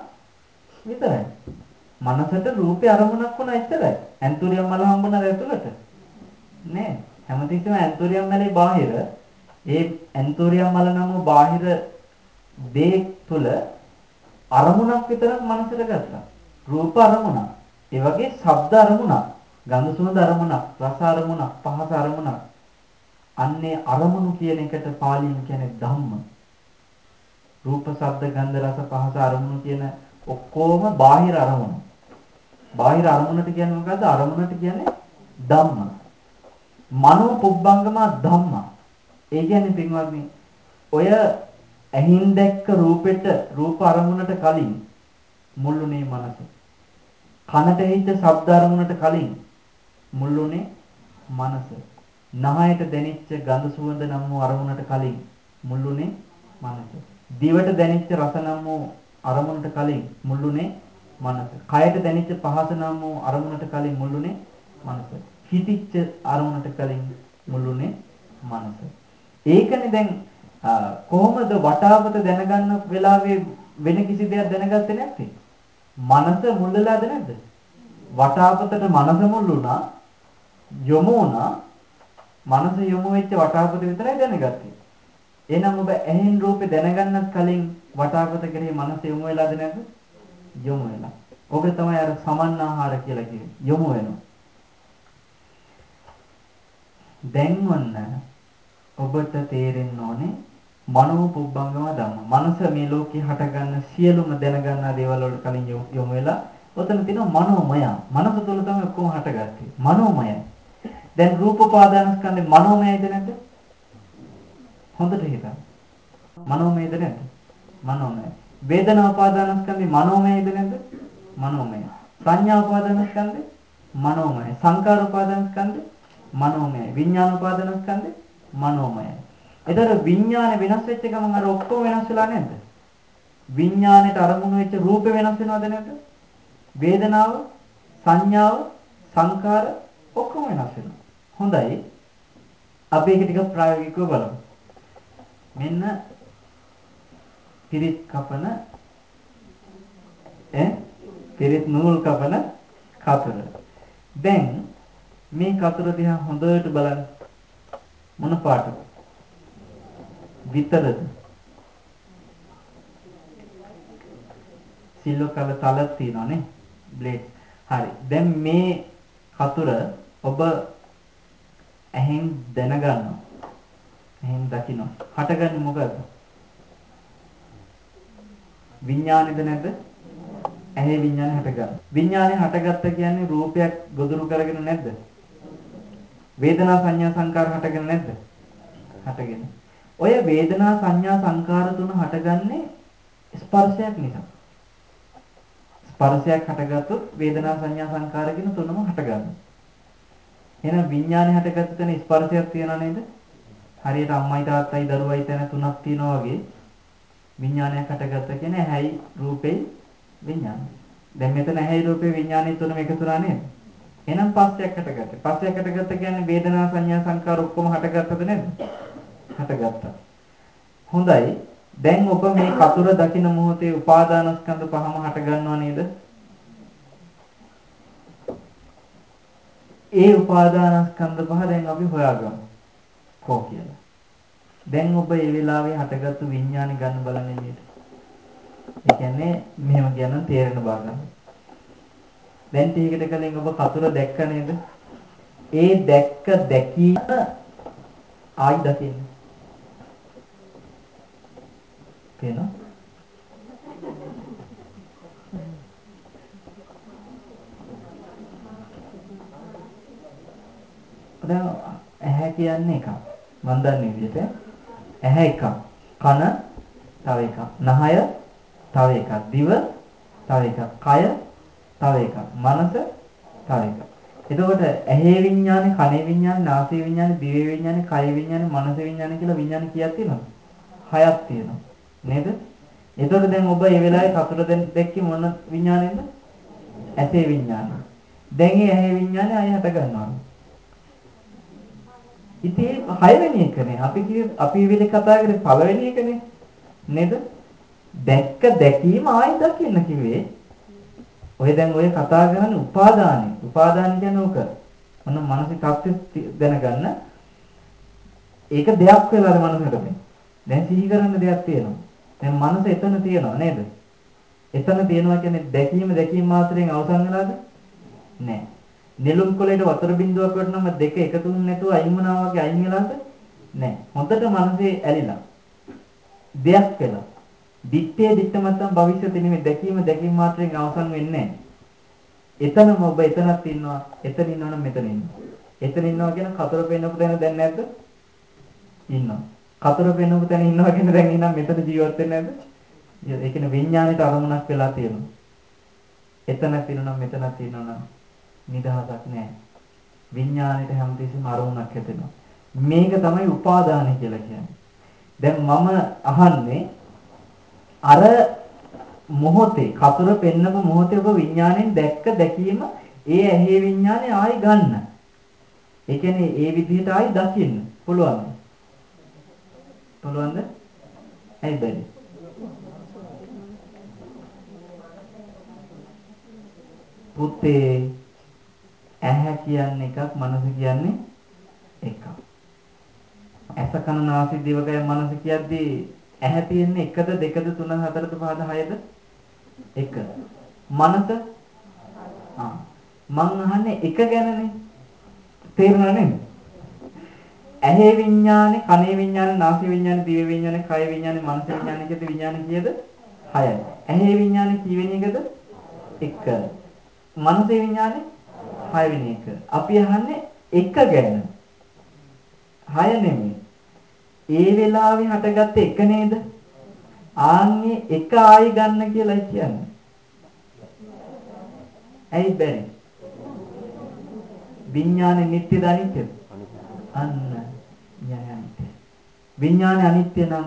විතරයි. මනසට රූපේ අරමුණක් වුණා එච්චරයි. ඇන්තූරියම් මල හම්බුණාද ඇතුළට? නෑ. හැමතිස්සෙම ඇන්තූරියම් මලේ බාහිර ඒ ඇන්තූරියම් මල නම් බාහිර දේ තුල අරමුණක් විතරක් මනසට ගත්තා. රූප අරමුණක්. ඒ වගේ ශබ්ද අරමුණක්, ගන්ධ සුවඳ අරමුණක්, රස අරමුණක්, පහස අරමුණක්. අන්නේ අරමුණු කියන එකට පාලියෙන් කියන්නේ ධම්ම. රූප, ශබ්ද, ගන්ධ, රස, පහස අරමුණු කියන ඔක්කොම බාහිර අරමුණු. බාහිර අරමුණට කියන්නේ මොකද්ද? අරමුණට කියන්නේ ධම්ම. මනෝ පුබ්බංගම ධම්ම. ඒ කියන්නේ පින්වත්නි ඔය ඇහින් දැක්ක රූපෙට රූප අරමුණට කලින් මුල්ුනේ මනස. කනට ඇහිච්ච ශබ්ද අරමුණට කලින් මුල්ුනේ මනස. නහයට දැනෙච්ච ගඳ සුවඳ නම් වූ අරමුණට කලින් මුල්ුනේ මනස. දිවට දැනෙච්ච රස නම් වූ අරමුණට කලින් මුල්ුනේ මනස. කයට දැනෙච්ච පහස නම් වූ අරමුණට කලින් මුල්ුනේ මනස. හිතිච්ච අරමුණට කලින් මුල්ුනේ මනස. ඒකනේ දැන් කොහොමද වටාපත දැනගන්න වෙලාවේ වෙන කිසි දෙයක් දැනගත්තේ නැත්තේ? මනස මුල් වෙලාද නැද්ද? වටාපතට මනස මුල් වුණා යොමු වුණා මනස යොමු වෙච්ච වටාපත විතරයි දැනගත්තේ. එහෙනම් ඔබ ඇහෙන් රූපේ දැනගන්නත් කලින් වටාපත කෙරෙහි මනස යොමු වෙලාද නැද්ද? යොමු වෙලා. ඔබ තමයි අර සමන්නාහාර කියලා කියන්නේ. යොමු වෙනවා. දැන් වන්න ඔබට තේරෙන්න ඕනේ මනෝ පුබ්බංගම ධම්ම. මනස මේ ලෝකේ හටගන්න සියලුම දැනගන්නා දේවල් වලට කලින් යොමු වෙලා ඔතන තියෙනවා මනෝමය. මනස තුළ තමයි ඔක්කොම හටගත්තේ. මනෝමය. දැන් රූප උපාදානස්කන්ධේ මනෝමයද නැද්ද? හොඳට හිතන්න. මනෝමයද නැද්ද? මනෝමය. වේදනා උපාදානස්කන්ධේ මනෝමයද නැද්ද? මනෝමය. සංඥා උපාදානස්කන්ධේ මනෝමය. සංකාර උපාදානස්කන්ධේ මනෝමය. විඥාන උපාදානස්කන්ධේ මනෝමය. එතකොට විඥාන වෙනස් වෙච්ච ගමන් අර ඔක්කොම වෙනස් වෙලා නැද්ද? විඥාණයට අරමුණු වෙච්ච රූපේ වෙනස් වෙනවද නැද්ද? වේදනාව, සංඥාව, සංකාර ඔක්කොම වෙනස් වෙනවා. හොඳයි. අපි ඒක ටිකක් ප්‍රායෝගිකව බලමු. මෙන්න පිරිත් කපන ඈ පිරිත් නූල් කපන කතර. දැන් මේ කතර දිහා හොඳට බලන්න. මොන පාටද? විතරද? සිල්වර් කලර් තලක් තියෙනවානේ. බ්ලේඩ්. හරි. දැන් මේ කතුර ඔබ ඇහෙන් දැනගන්නවා. ඇහෙන් දකිනවා. හටගන්නේ මොකද්ද? විඥානේද නැද්ද? ඇහි විඥානේ හටගන්න. විඥානේ හටගත්ත කියන්නේ රූපයක් ගොදුරු කරගෙන නැද්ද? වේදනා සංඥා සංකාර හටගෙන නැද්ද? හටගෙන. ඔය වේදනා සංඥා සංකාර තුන හටගන්නේ ස්පර්ශයක් නිසා. ස්පර්ශයක් හටගත්තොත් වේදනා සංඥා සංකාර කියන තුනම හටගන්නවා. එහෙනම් විඥානේ හටගත්ත තැන ස්පර්ශයක් තියනා නේද? හරියට අම්මයි තාත්තයි දරුවයි තැන තුනක් තියනවා වගේ විඥානයක් හටගත්ත කියන්නේ ඇහැයි රූපෙයි විඥාන. දැන් මෙතන ඇහැයි රූපේ විඥානේ තුනම එකතු වුණා නේද? එහෙනම් පස්සයක් හටගත්තා. පස්සයක් හටගත්ත කියන්නේ වේදනා සංඥා සංකාර ඔක්කොම හටගත්තද නැද්ද? හටගත්තා. හොඳයි. දැන් ඔබ මේ කතුර දකින මොහොතේ උපාදානස්කන්ධ පහම හට ගන්නව නේද? ඒ උපාදානස්කන්ධ පහ දැන් අපි හොයාගමු. කෝ කියලා. දැන් ඔබ ඒ වෙලාවේ හටගත්තු විඥානි ගන්න බලන්නේ නේද? ඒ කියන්නේ මෙහෙම කියනනම් තේරෙන බාගන්න. දැන් ටිකකට කලින් ඔබ කතුර දැක්ක නේද? ඒ දැක්ක දැකීම ආයි දකින්න. පේනවා? දැන් ඇහැ කියන්නේ එකක්. මම දන්නේ විදිහට ඇහැ එකක්. කන තව එකක්. නහය තව එකක්. දිව තව එකක්. කය තව එකක්. මනස තව එකක්. එතකොට ඇහි විඥානේ, කනේ විඥානේ, නාසයේ විඥානේ, දිවේ විඥානේ, කය විඥානේ, මනස විඥානේ කියලා විඥාන කීයක් තියෙනවද? හයක් තියෙනවා. නේද? එතකොට දැන් ඔබ මේ වෙලාවේ කතර දැක්කේ මොන විඥාණයෙන්ද? ඇසේ විඥානය. දැන් මේ ඇහි විඥානය ආය හට ගන්නවා. ඉතින් හයවෙනි එකනේ අපි කිය අපි විදිහට කතා කරේ පළවෙනි එකනේ. නේද? දැක්ක දැකීම ආයි දකින්න කිව්වේ. ඔය දැන් ඔය කතා කරන්නේ උපාදානෙ. උපාදාන කියන්නේ ඕක. මොන මානසික තත්ත්වෙ දැනගන්න. ඒක දෙයක් වෙලාද මනසට දැන් සිහි කරන්න දෙයක් තියෙනවා. දැන් මනස එතන තියෙනවා නේද? එතන තියෙනවා කියන්නේ දැකීම දැකීම මාත්‍රයෙන් අවසන් වෙලාද? නෑ. නෙළුම් කොළේට වතුර බින්දුවක් වටනම දෙක එකතු වෙන්නේ නැතුව අයින් වුණා වගේ අයින් වෙලාද? නෑ. හොඳට මනසේ ඇලිලා. දෙයක් වෙලා. දිත්තේ දිත්තමත්තම් භවිෂ්‍යති නෙමෙයි දැකීම දැකීම මාත්‍රයෙන් අවසන් වෙන්නේ නෑ. එතනම ඔබ එතනක් ඉන්නවා. එතන ඉන්නවනම් මෙතන ඉන්නවා. එතන ඉන්නවා කියන කතර පෙන්නපු තැන දැන් නැද්ද? ඉන්නවා. කතර පෙනුම තැන ඉන්නවා කියන දැන් ඉනම් මෙතන ජීවත් වෙන්නේ නැද්ද? ඒ කියන්නේ විඥාණයට අරමුණක් වෙලා තියෙනවා. එතනක් තියෙනවා මෙතනක් තියෙනවා නිදහසක් නැහැ. විඥාණයට හැමතිස්සෙම අරමුණක් හැදෙනවා. මේක තමයි උපාදානය කියලා කියන්නේ. දැන් මම අහන්නේ අර මොහොතේ කතර පෙන්නපු මොහොතේ ඔබ විඥාණයෙන් දැක්ක දැකීම ඒ ඇහි විඥානේ ආයි ගන්න. ඒ කියන්නේ ඒ විදිහට ආයි දකින්න පුළුවන්. පුළුවන්ද? ඇයි බැරි? පුතේ ඇහැ කියන්නේ එකක් මනස කියන්නේ එකක්. ඇස කන නාසය දිවකය මනස කියද්දී ඇහැ තියෙන්නේ එකද දෙකද තුන හතරද පහද හයද? එක. මනස ආ මං අහන්නේ එක ගැනනේ. තේරුණා නේද? ඇහි විඥානේ, කනේ විඥානේ, නාසය විඥානේ, දිව විඥානේ, කය විඥානේ, මනස විඥානේ කියද විඥානේ කීයද? 6යි. ඇහි විඥානේ කීවෙනි එකද? 1. මනසේ විඥානේ 6 වෙනි එක. අපි අහන්නේ එක ගැන. හය නෙමෙයි. ඒ වෙලාවේ හටගත්ත එක නේද? ආන්නේ එක ආයි ගන්න කියලා කියන්නේ. ඇයි බැරි? විඥානේ නිට්ටයද අනිත්‍යද? අන්න විඥානේ අනිත්‍ය. විඥානේ අනිත්‍ය නම්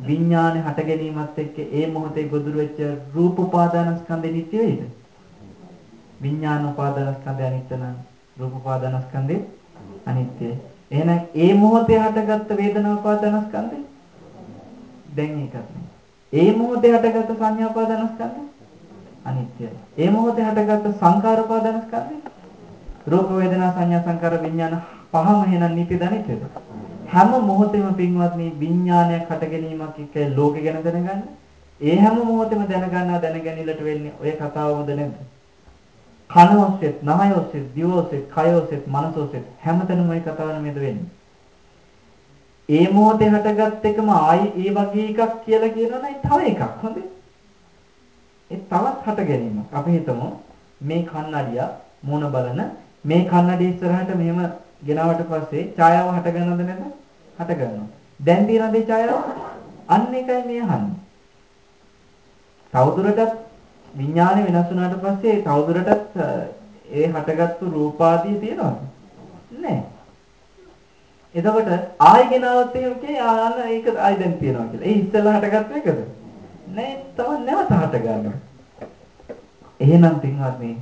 විඥානේ හට ගැනීමත් එක්ක ඒ මොහොතේ ගොදුරු වෙච්ච රූප උපාදානස්කන්ධෙ නිට්ටය වේද? විඥාන උපාදානස්කන්ධය අනිත්‍ය නම් රූප උපාදානස්කන්ධෙ අනිත්‍යයි. එහෙනම් ඒ මොහොතේ හටගත්ත වේදනා උපාදානස්කන්ධය දැන් ඒකත් ඒ මොහොතේ හටගත්ත සංඥා උපාදානස්කන්ධය අනිත්‍යයි. ඒ මොහොතේ හටගත්ත සංකාර උපාදානස්කන්ධය රූප වේදනා සංඥා සංකාර විඥාන පහම එහෙනම් නිත්‍යද අනිත්‍යද? හැම මොහොතෙම පින්වත්නි විඥානයක් හට ගැනීමක් එක්ක ලෝකෙ ගැන දැනගන්න. ඒ හැම මොහොතෙම දැනගන්නා දැනගැනිලට වෙන්නේ ඔය කතාවමද නැද්ද? කන ඔස්සෙත්, නහය ඔස්සෙත්, දිව ඔස්සෙත්, කය ඔස්සෙත්, මනස ඔස්සෙත් හැමතැනම ওই කතාව නේද වෙන්නේ. ඒ මොහොතේ හටගත් එකම ආයි ඒ වගේ එකක් කියලා කියනවනේ තව එකක් හොඳේ. ඒ තවත් හට ගැනීමක්. අපි හිතමු මේ කන්නඩිය මූණ බලන මේ කන්නඩිය ඉස්සරහට මෙහෙම ගෙනාවට පස්සේ ඡායාව හට ගන්නවද නැද්ද? හට ගන්නවා. දැන් තියෙනවද ඒ ඡායාව? අන්න එකයි මේ අහන්නේ. තවදුරටත් විඥානය වෙනස් වුණාට පස්සේ තවදුරටත් ඒ හටගත්තු රූපාදී තියෙනවද? නැහැ. එතකොට ආයෙ ගෙනාවත් එහෙම කියේ ආන්න ඒක ආයෙ දැන් තියෙනවා කියලා. ඒ ඉස්සෙල්ලා හටගත්ත එකද? නෑ තව නැවත හට ගන්නවා. එහෙනම් පින්වත්නි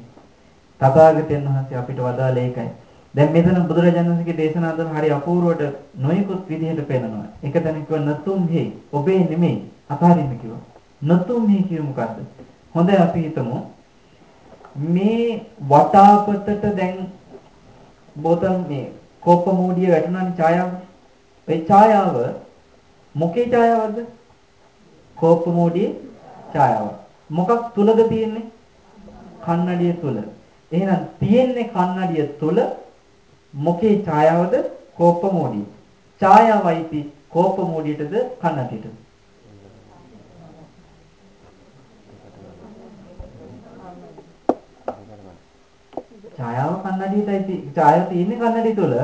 තථාගතයන් වහන්සේ අපිට වදාළ ඒකයි. දැන් මෙතන බුදුරජාණන් වහන්සේගේ දේශනා තුළ හරි අපූර්වට නොයෙකුත් විදිහට පේනවා. එක තැනක නතුම් හේ ඔබේ නෙමෙයි අතාරින්න කිව්වා. නතුම් හේ කිය මොකද්ද? හොඳයි අපි හිතමු මේ වටාපතට දැන් බෝතල් මේ කෝප්ප මූඩිය වැටුණානේ ඡායාව. ඒ ඡායාව මොකේ ඡායාවද? කෝප්ප මූඩියේ ඡායාව. මොකක් තුලද තියෙන්නේ? කන්නඩිය තුල. එහෙනම් තියෙන්නේ කන්නඩිය තුල මොකේ ඡායාවද? කෝප්ප මූඩිය. ඡායාවයිති කෝප්ප මූඩියටද කන්නඩියටද? ඡායාව කන්නඩියටයි ඡායාව තියෙන්නේ කන්නඩිය තුල.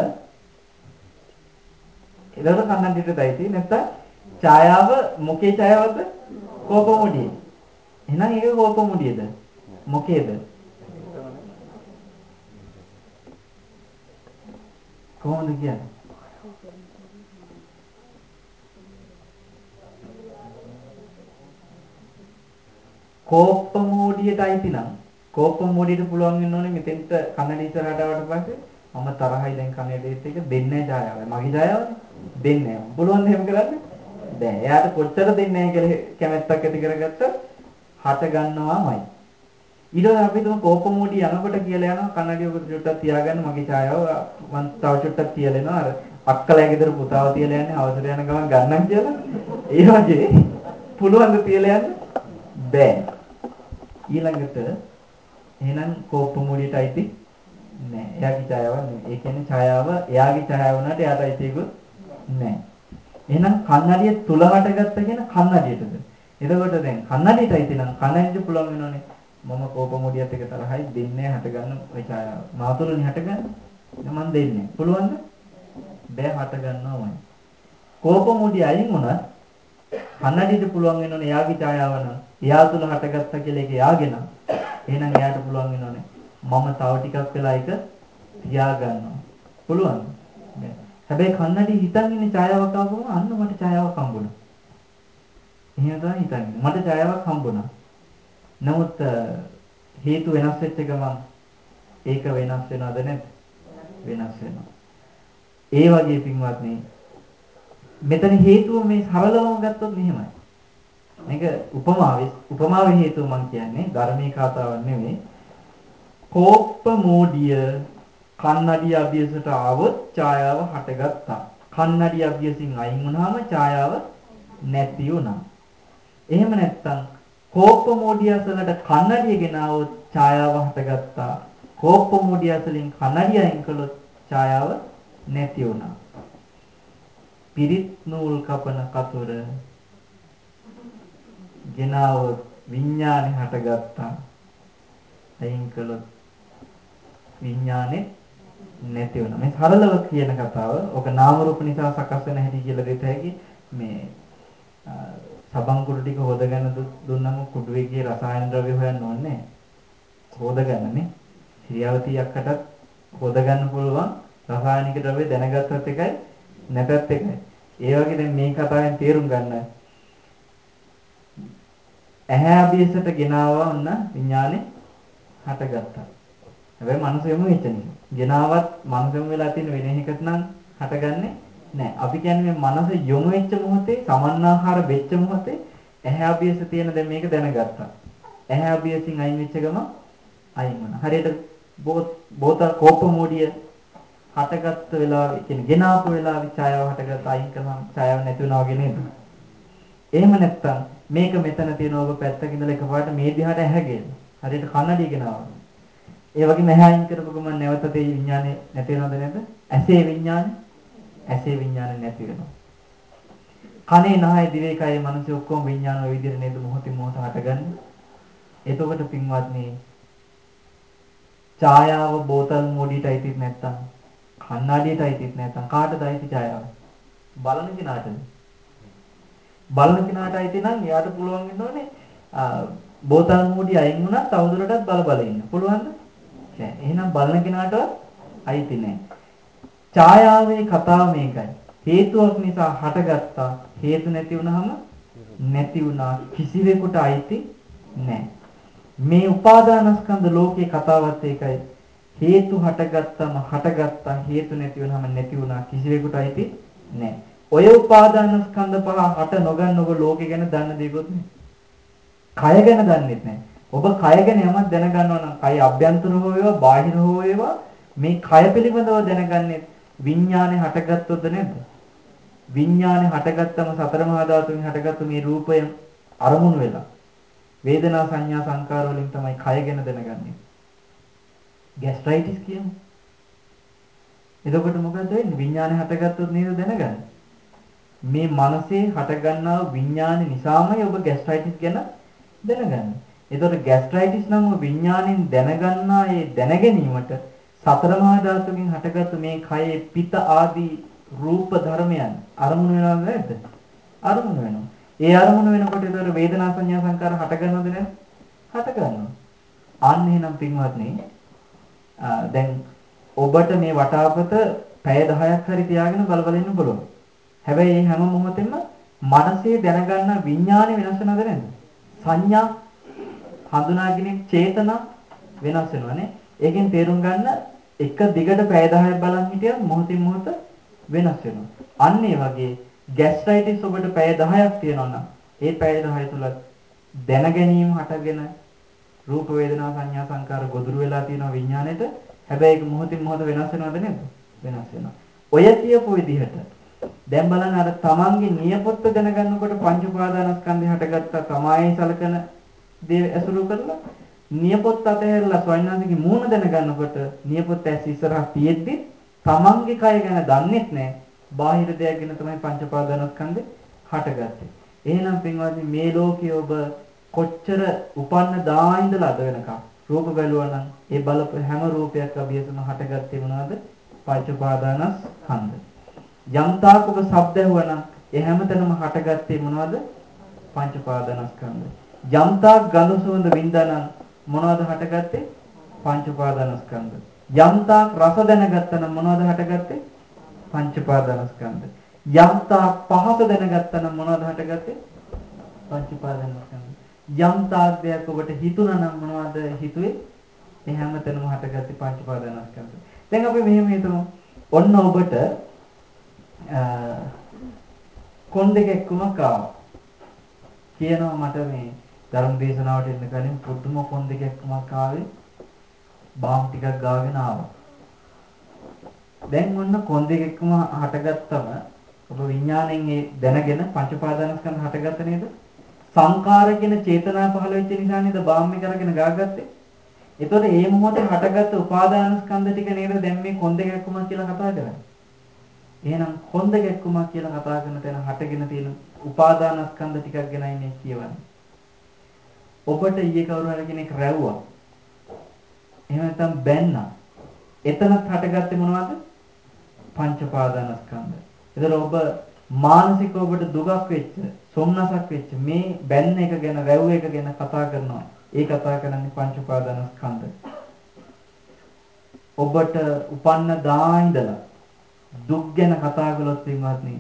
ඒකට කන්නඩියටයි තියෙන්නේ නැත්තම් ඡායාව මොකේ ඡායාවද? කෝපමුඩිය. එහෙනම් ඒක කෝපමුඩියද? මොකේද? කොහොමද කියන්නේ? කෝප්ප මෝඩියට අයිති නම් කෝප්ප මෝඩියට පුළුවන් වෙන්න ඕනේ මෙතෙන්ට කන්නඩි ඉස්සරහට ආවට පස්සේ මම තරහයි දැන් කන්නඩියත් එක දෙන්නේ නැහැ ඡායාවයි. මගේ ඡායාවනේ. දෙන්නේ නැහැ. පුළුවන් එහෙම කරන්න? බෑ. එයාට කොච්චර දෙන්නේ නැහැ කියලා කැමැත්තක් ඇති කරගත්තත් හට ගන්නවාමයි. ඊට පස්සේ අපි තුම කෝප්ප මෝඩිය යනකොට කියලා යනවා කන්නඩිය උඩ චුට්ටක් තියාගන්න මගේ ඡායාව මම තව චුට්ටක් තියලා එනවා අර අක්කලා ගෙදර පුතාව තියලා යන්නේ හවසට යන ගමන් ගන්නම් කියලා. ඒ වගේ පුළුවන් ද තියලා යන්න? බෑ. ඊළඟට එහෙනම් කෝප්ප මූලියට අයිති නෑ. එයාගේ ඡායාව නෙමෙයි. ඒ කියන්නේ ඡායාව එයාගේ ඡායාව වුණාට එයාට අයිතිකුත් නෑ. එහෙනම් කන්නඩිය තුල හටගත්ත කියන කන්නඩියටද? එතකොට දැන් කන්නඩියට අයිති නම් කන්නඩියට පුළුවන් වෙනවනේ. මම කෝප මූලියත් එක තරහයි දෙන්නේ හටගන්න ওই ඡායාව. මාතුලනේ හටගන්නේ. මම දෙන්නේ. පුළුවන්ද? බෑ හට ගන්නවමයි. කෝප මූලිය අයින් වුණත් කන්නඩියට පුළුවන් වෙනවනේ එයාගේ ඡායාව නම් එයා තුල හටගත්තා කියලා ඒක එයාගෙන එහෙනම් එයාට පුළුවන් වෙනවනේ. මම තව ටිකක් වෙලා ඒක තියා ගන්නවා පුළුවන් හැබැයි කන්නඩි හිතන් ඉන්නේ ඡායාවක් ආවම අන්න මට ඡායාවක් හම්බුණා. එහෙම තමයි හිතන්නේ මට ඡායාවක් හම්බුණා. නමුත් හේතු වෙනස් වෙච්ච ගමන් ඒක වෙනස් වෙනවද නැද්ද? වෙනස් වෙනවා. ඒ වගේ පින්වත්නි මෙතන හේතුව මේ සරලවම ගත්තොත් මෙහෙමයි. මේක උපමාවේ උපමාවේ හේතුව මම කියන්නේ ධර්මී කතාවක් නෙමෙයි. කෝප්ප මෝඩිය කන්නඩිය අභියසට ආවොත් ඡායාව හටගත්තා. කන්නඩිය අභියසින් අයින් වුණාම ඡායාව නැති වුණා. එහෙම නැත්නම් කෝප්ප මෝඩිය අසලට කන්නඩිය ගෙනාවොත් ඡායාව හටගත්තා. කෝප්ප මෝඩිය අසලින් කන්නඩිය අයින් කළොත් ඡායාව නැති වුණා. පිරිත් නූල් කපන කතුර ගෙනාව විඥානේ හටගත්තා. අයින් කළොත් විඥානේ නැති වෙනවා. මේ සරලව කියන කතාව ඔක නාම රූප නිසා සකස් වෙන හැටි කියලා දෙත හැකි මේ සබන් කුඩු ටික හොදගෙන දුන්නම කුඩුවේ ගිය රසායන ද්‍රව්‍ය හොයන්න ඕනේ හොදගන්නනේ. ක්‍රියාවතියක්කටත් හොදගන්න පුළුවන් රසායනික ද්‍රව්‍ය දැනගත්තත් එකයි නැතත් එකයි. ඒ වගේ දැන් මේ කතාවෙන් තේරුම් ගන්න ඇහැ අභියසට ගෙනාවා ඔන්න විඥානේ හටගත්තා. හැබැයි මනසෙම වෙච්ච නිසා. ගෙනාවත් මනසෙම වෙලා තියෙන වෙන එකකට නම් හටගන්නේ නැහැ. අපි කියන්නේ මේ මනස යොමු වෙච්ච මොහොතේ සමන්නාහාර වෙච්ච මොහොතේ ඇහැ අභියස තියෙන දැන් මේක දැනගත්තා. ඇහැ අභියසින් අයින් වෙච්ච ගම අයින් වුණා. හරියට බෝත කෝප මොඩිය හටගත්ත වෙලාවේ කියන්නේ ගෙනාපු වෙලාවේ ඡායාව හටගත්ත අයින් කරනම් ඡායාව නැති වෙනවා වගේ නේද? එහෙම නැත්තම් මේක මෙතන තියෙන ඔබ පැත්තක ඉඳලා එකපාරට මේ දිහාට ඇහැගෙන. හරියට කන්නඩිය ගෙනාවා. ඒ වගේම ඇහැ අයින් කරපු ගමන් නැවත තේ විඥානේ නැති වෙනවද නැද්ද? ඇසේ විඥානේ ඇසේ විඥානේ නැති වෙනවා. කනේ නහය දිවේ කය මනසේ ඔක්කොම විඥාන ඔය විදිහට නේද මොහොතින් මොහොත හටගන්නේ. එතකොට පින්වත්නි ඡායාව බෝතල් මොඩියට අයිතිත් නැත්තම් කණ්ණාඩියට අයිතිත් නැත්තම් කාටද අයිති ඡායාව? බලන කෙනාටද? බලන කෙනාට අයිති නම් එයාට පුළුවන් වෙන්න ඕනේ බෝතල් මොඩිය අයින් වුණත් තවදුරටත් බල බල ඉන්න. පුළුවන්ද? නෑ. එහෙනම් බලන කෙනාටවත් අයිති නෑ. ඡායාවේ කතාව මේකයි. හේතුවක් නිසා හටගත්තා. හේතු නැති වුනහම නැති වුණා. කිසිවෙකුට අයිති නෑ. මේ උපාදානස්කන්ධ ලෝකේ කතාවත් ඒකයි. හේතු හටගත්තම හටගත්තා හේතු නැති වුනහම නැති වුණා කිසිවෙකුට අයිති නෑ. ඔය උපාදානස්කන්ධ පහ හට නොගන්න ඔබ ලෝකේ ගැන දන්න දෙයක්වත් නෑ. කය ගැන දන්නෙත් නෑ. ඔබ කය ගැන යමක් දැනගන්නවා නම් කය අභ්‍යන්තර හෝ වේවා බාහිර හෝ වේවා මේ කය පිළිබඳව දැනගන්නේ විඥානේ හටගත්තොත් නැද්ද? විඥානේ හටගත්තම සතර මහා ධාතුන් හටගත්තු මේ රූපය අරමුණු වෙලා වේදනා සංඥා සංකාර වලින් තමයි කය ගැන දැනගන්නේ. ગેස්ට්‍රයිටිස් කියන්නේ. එතකොට මොකද වෙන්නේ? විඥානේ හටගත්තොත් නේද දැනගන්නේ? මේ මනසේ හටගන්නා විඥාන නිසාමයි ඔබ ગેස්ට්‍රයිටිස් ගැන දැනගන්නේ. එතකොට ગેස්ට්‍රයිටිස් නම් විඥාණයෙන් දැනගන්නා ඒ දැනගැනීමට සතර මහා ධාතුකින් හටගත්තු මේ කයේ පිත ආදී රූප ධර්මයන් අරමුණු වෙනවද නැද්ද? අරමුණු වෙනවා. ඒ අරමුණු වෙනකොට ඒතර වේදනා සංඥා සංකාර හට ගන්නවද නැද්ද? හට ගන්නවා. අන්න එහෙනම් පින්වත්නි දැන් ඔබට මේ වටාපත පැය 10ක් හරි තියාගෙන බල බල ඉන්න පුළුවන්. හැබැයි මේ හැම මොහොතෙම මනසේ දැනගන්න විඥානය වෙනස් වෙනවද නැද්ද? සංඥා හඳුනාගෙන චේතනා වෙනස් වෙනවානේ. ඒකෙන් තේරුම් ගන්න එක දිගට පැය 10ක් බලන් හිටියත් මොහොතින් මොහොත වෙනස් වෙනවා. අන්න ඒ වගේ ગેස්ට්‍රයිටිස් ඔබට පැය 10ක් තියෙනවා නම් ඒ පැය 10 තුල දැන ගැනීම හටගෙන රූප වේදනා සංඥා සංකාර ගොදුරු වෙලා තියෙන විඥාණයට හැබැයි ඒක මොහොතින් මොහොත වෙනස් වෙනවද නේද? වෙනස් වෙනවා. ඔය කියපු විදිහට දැන් බලන්න අර තමන්ගේ නියපොත්ත දැනගන්නකොට පංච උපාදානස්කන්ධය හටගත්තා තමයි සලකන දේ ඇසුරු කරලා නියපොත්ත අතහැරලා ස්වයංනාදිගේ මූණ දැනගන්නකොට නියපොත්ත ඇස් ඉස්සරහ තියෙද්දි තමන්ගේ කය ගැන දන්නෙත් නැහැ. බාහිර දෙයක් ගැන තමයි පංච උපාදානස්කන්ධේ හටගත්තේ. එහෙනම් පින්වත්නි මේ ලෝකයේ ඔබ කොච්චර උපන්න දා ඉඳලා අද වෙනකම් රූප බැලුවා නම් ඒ බලප හැම රූපයක් අභියසම හටගත්තේ මොනවද? පංච උපාදානස්කන්ධ. යම් තාක් ඔබ ශබ්ද ඇහුවනම් ඒ හැමතැනම හටගත්තේ මොනවද? පංච උපාදානස්කන්ධ. යම් තාක් ගඳ සුවඳ වින්දානම් මොනවද හටගත්තේ? පංච උපාදානස්කන්ධ. යම් තාක් රස දැනගත්තනම් මොනවද හටගත්තේ? පංච උපාදානස්කන්ධ. යම් තාක් පහස දැනගත්තනම් මොනවද හටගත්තේ? පංච උපාදානස්කන්ධ. යම් තාක් දෙයක් ඔබට හිතුණා නම් මොනවද හිතුවේ? ඒ හැමතැනම හටගත්තේ පංච උපාදානස්කන්ධ. දැන් අපි මෙහෙම හිතමු. ඔන්න ඔබට කොන් දෙක එක්කම කාවා. කියනවා මට මේ ධර්ම දේශනාවට එන්න කලින් පුදුම කොන් දෙක එක්කම කාවේ බාම් ටිකක් ගාගෙන ආවා. දැන් ඔන්න කොන් දෙක එක්කම හටගත්තම ඔබ විඥාණයෙන් ඒ දැනගෙන පංච උපාදානස්කන්ධ හටගත්ත නේද? සංකාර කියන චේතනා පහළ වෙච්ච නිසා නේද බාම් එක අරගෙන ගාගත්තේ? එතකොට මේ මොහොතේ හටගත්ත උපාදානස්කන්ධ ටික නේද දැන් මේ කොන් දෙක එක්කම කියලා කතා කරන්නේ? එහෙනම් කොන්ද ගැක්කුමක් කියලා කතා කරන තැන හටගෙන තියෙන උපාදානස්කන්ධ ටිකක් ගැනයි මේ කියවන්නේ. ඔබට ඊයේ කවුරු හරි කෙනෙක් රැව්වා. එහෙම නැත්නම් බැන්නා. එතනත් හටගත්තේ මොනවද? පංච පාදානස්කන්ධ. ඒතර ඔබ මානසික ඔබට දුකක් වෙච්ච, සොම්නසක් වෙච්ච මේ බැන්න එක ගැන, වැව් එක ගැන කතා කරනවා. ඒ කතා කරන්නේ පංච පාදානස්කන්ධ. ඔබට උපන්න දා ඉඳලා දුක් ගැන කතා කළොත් එන්නත්නි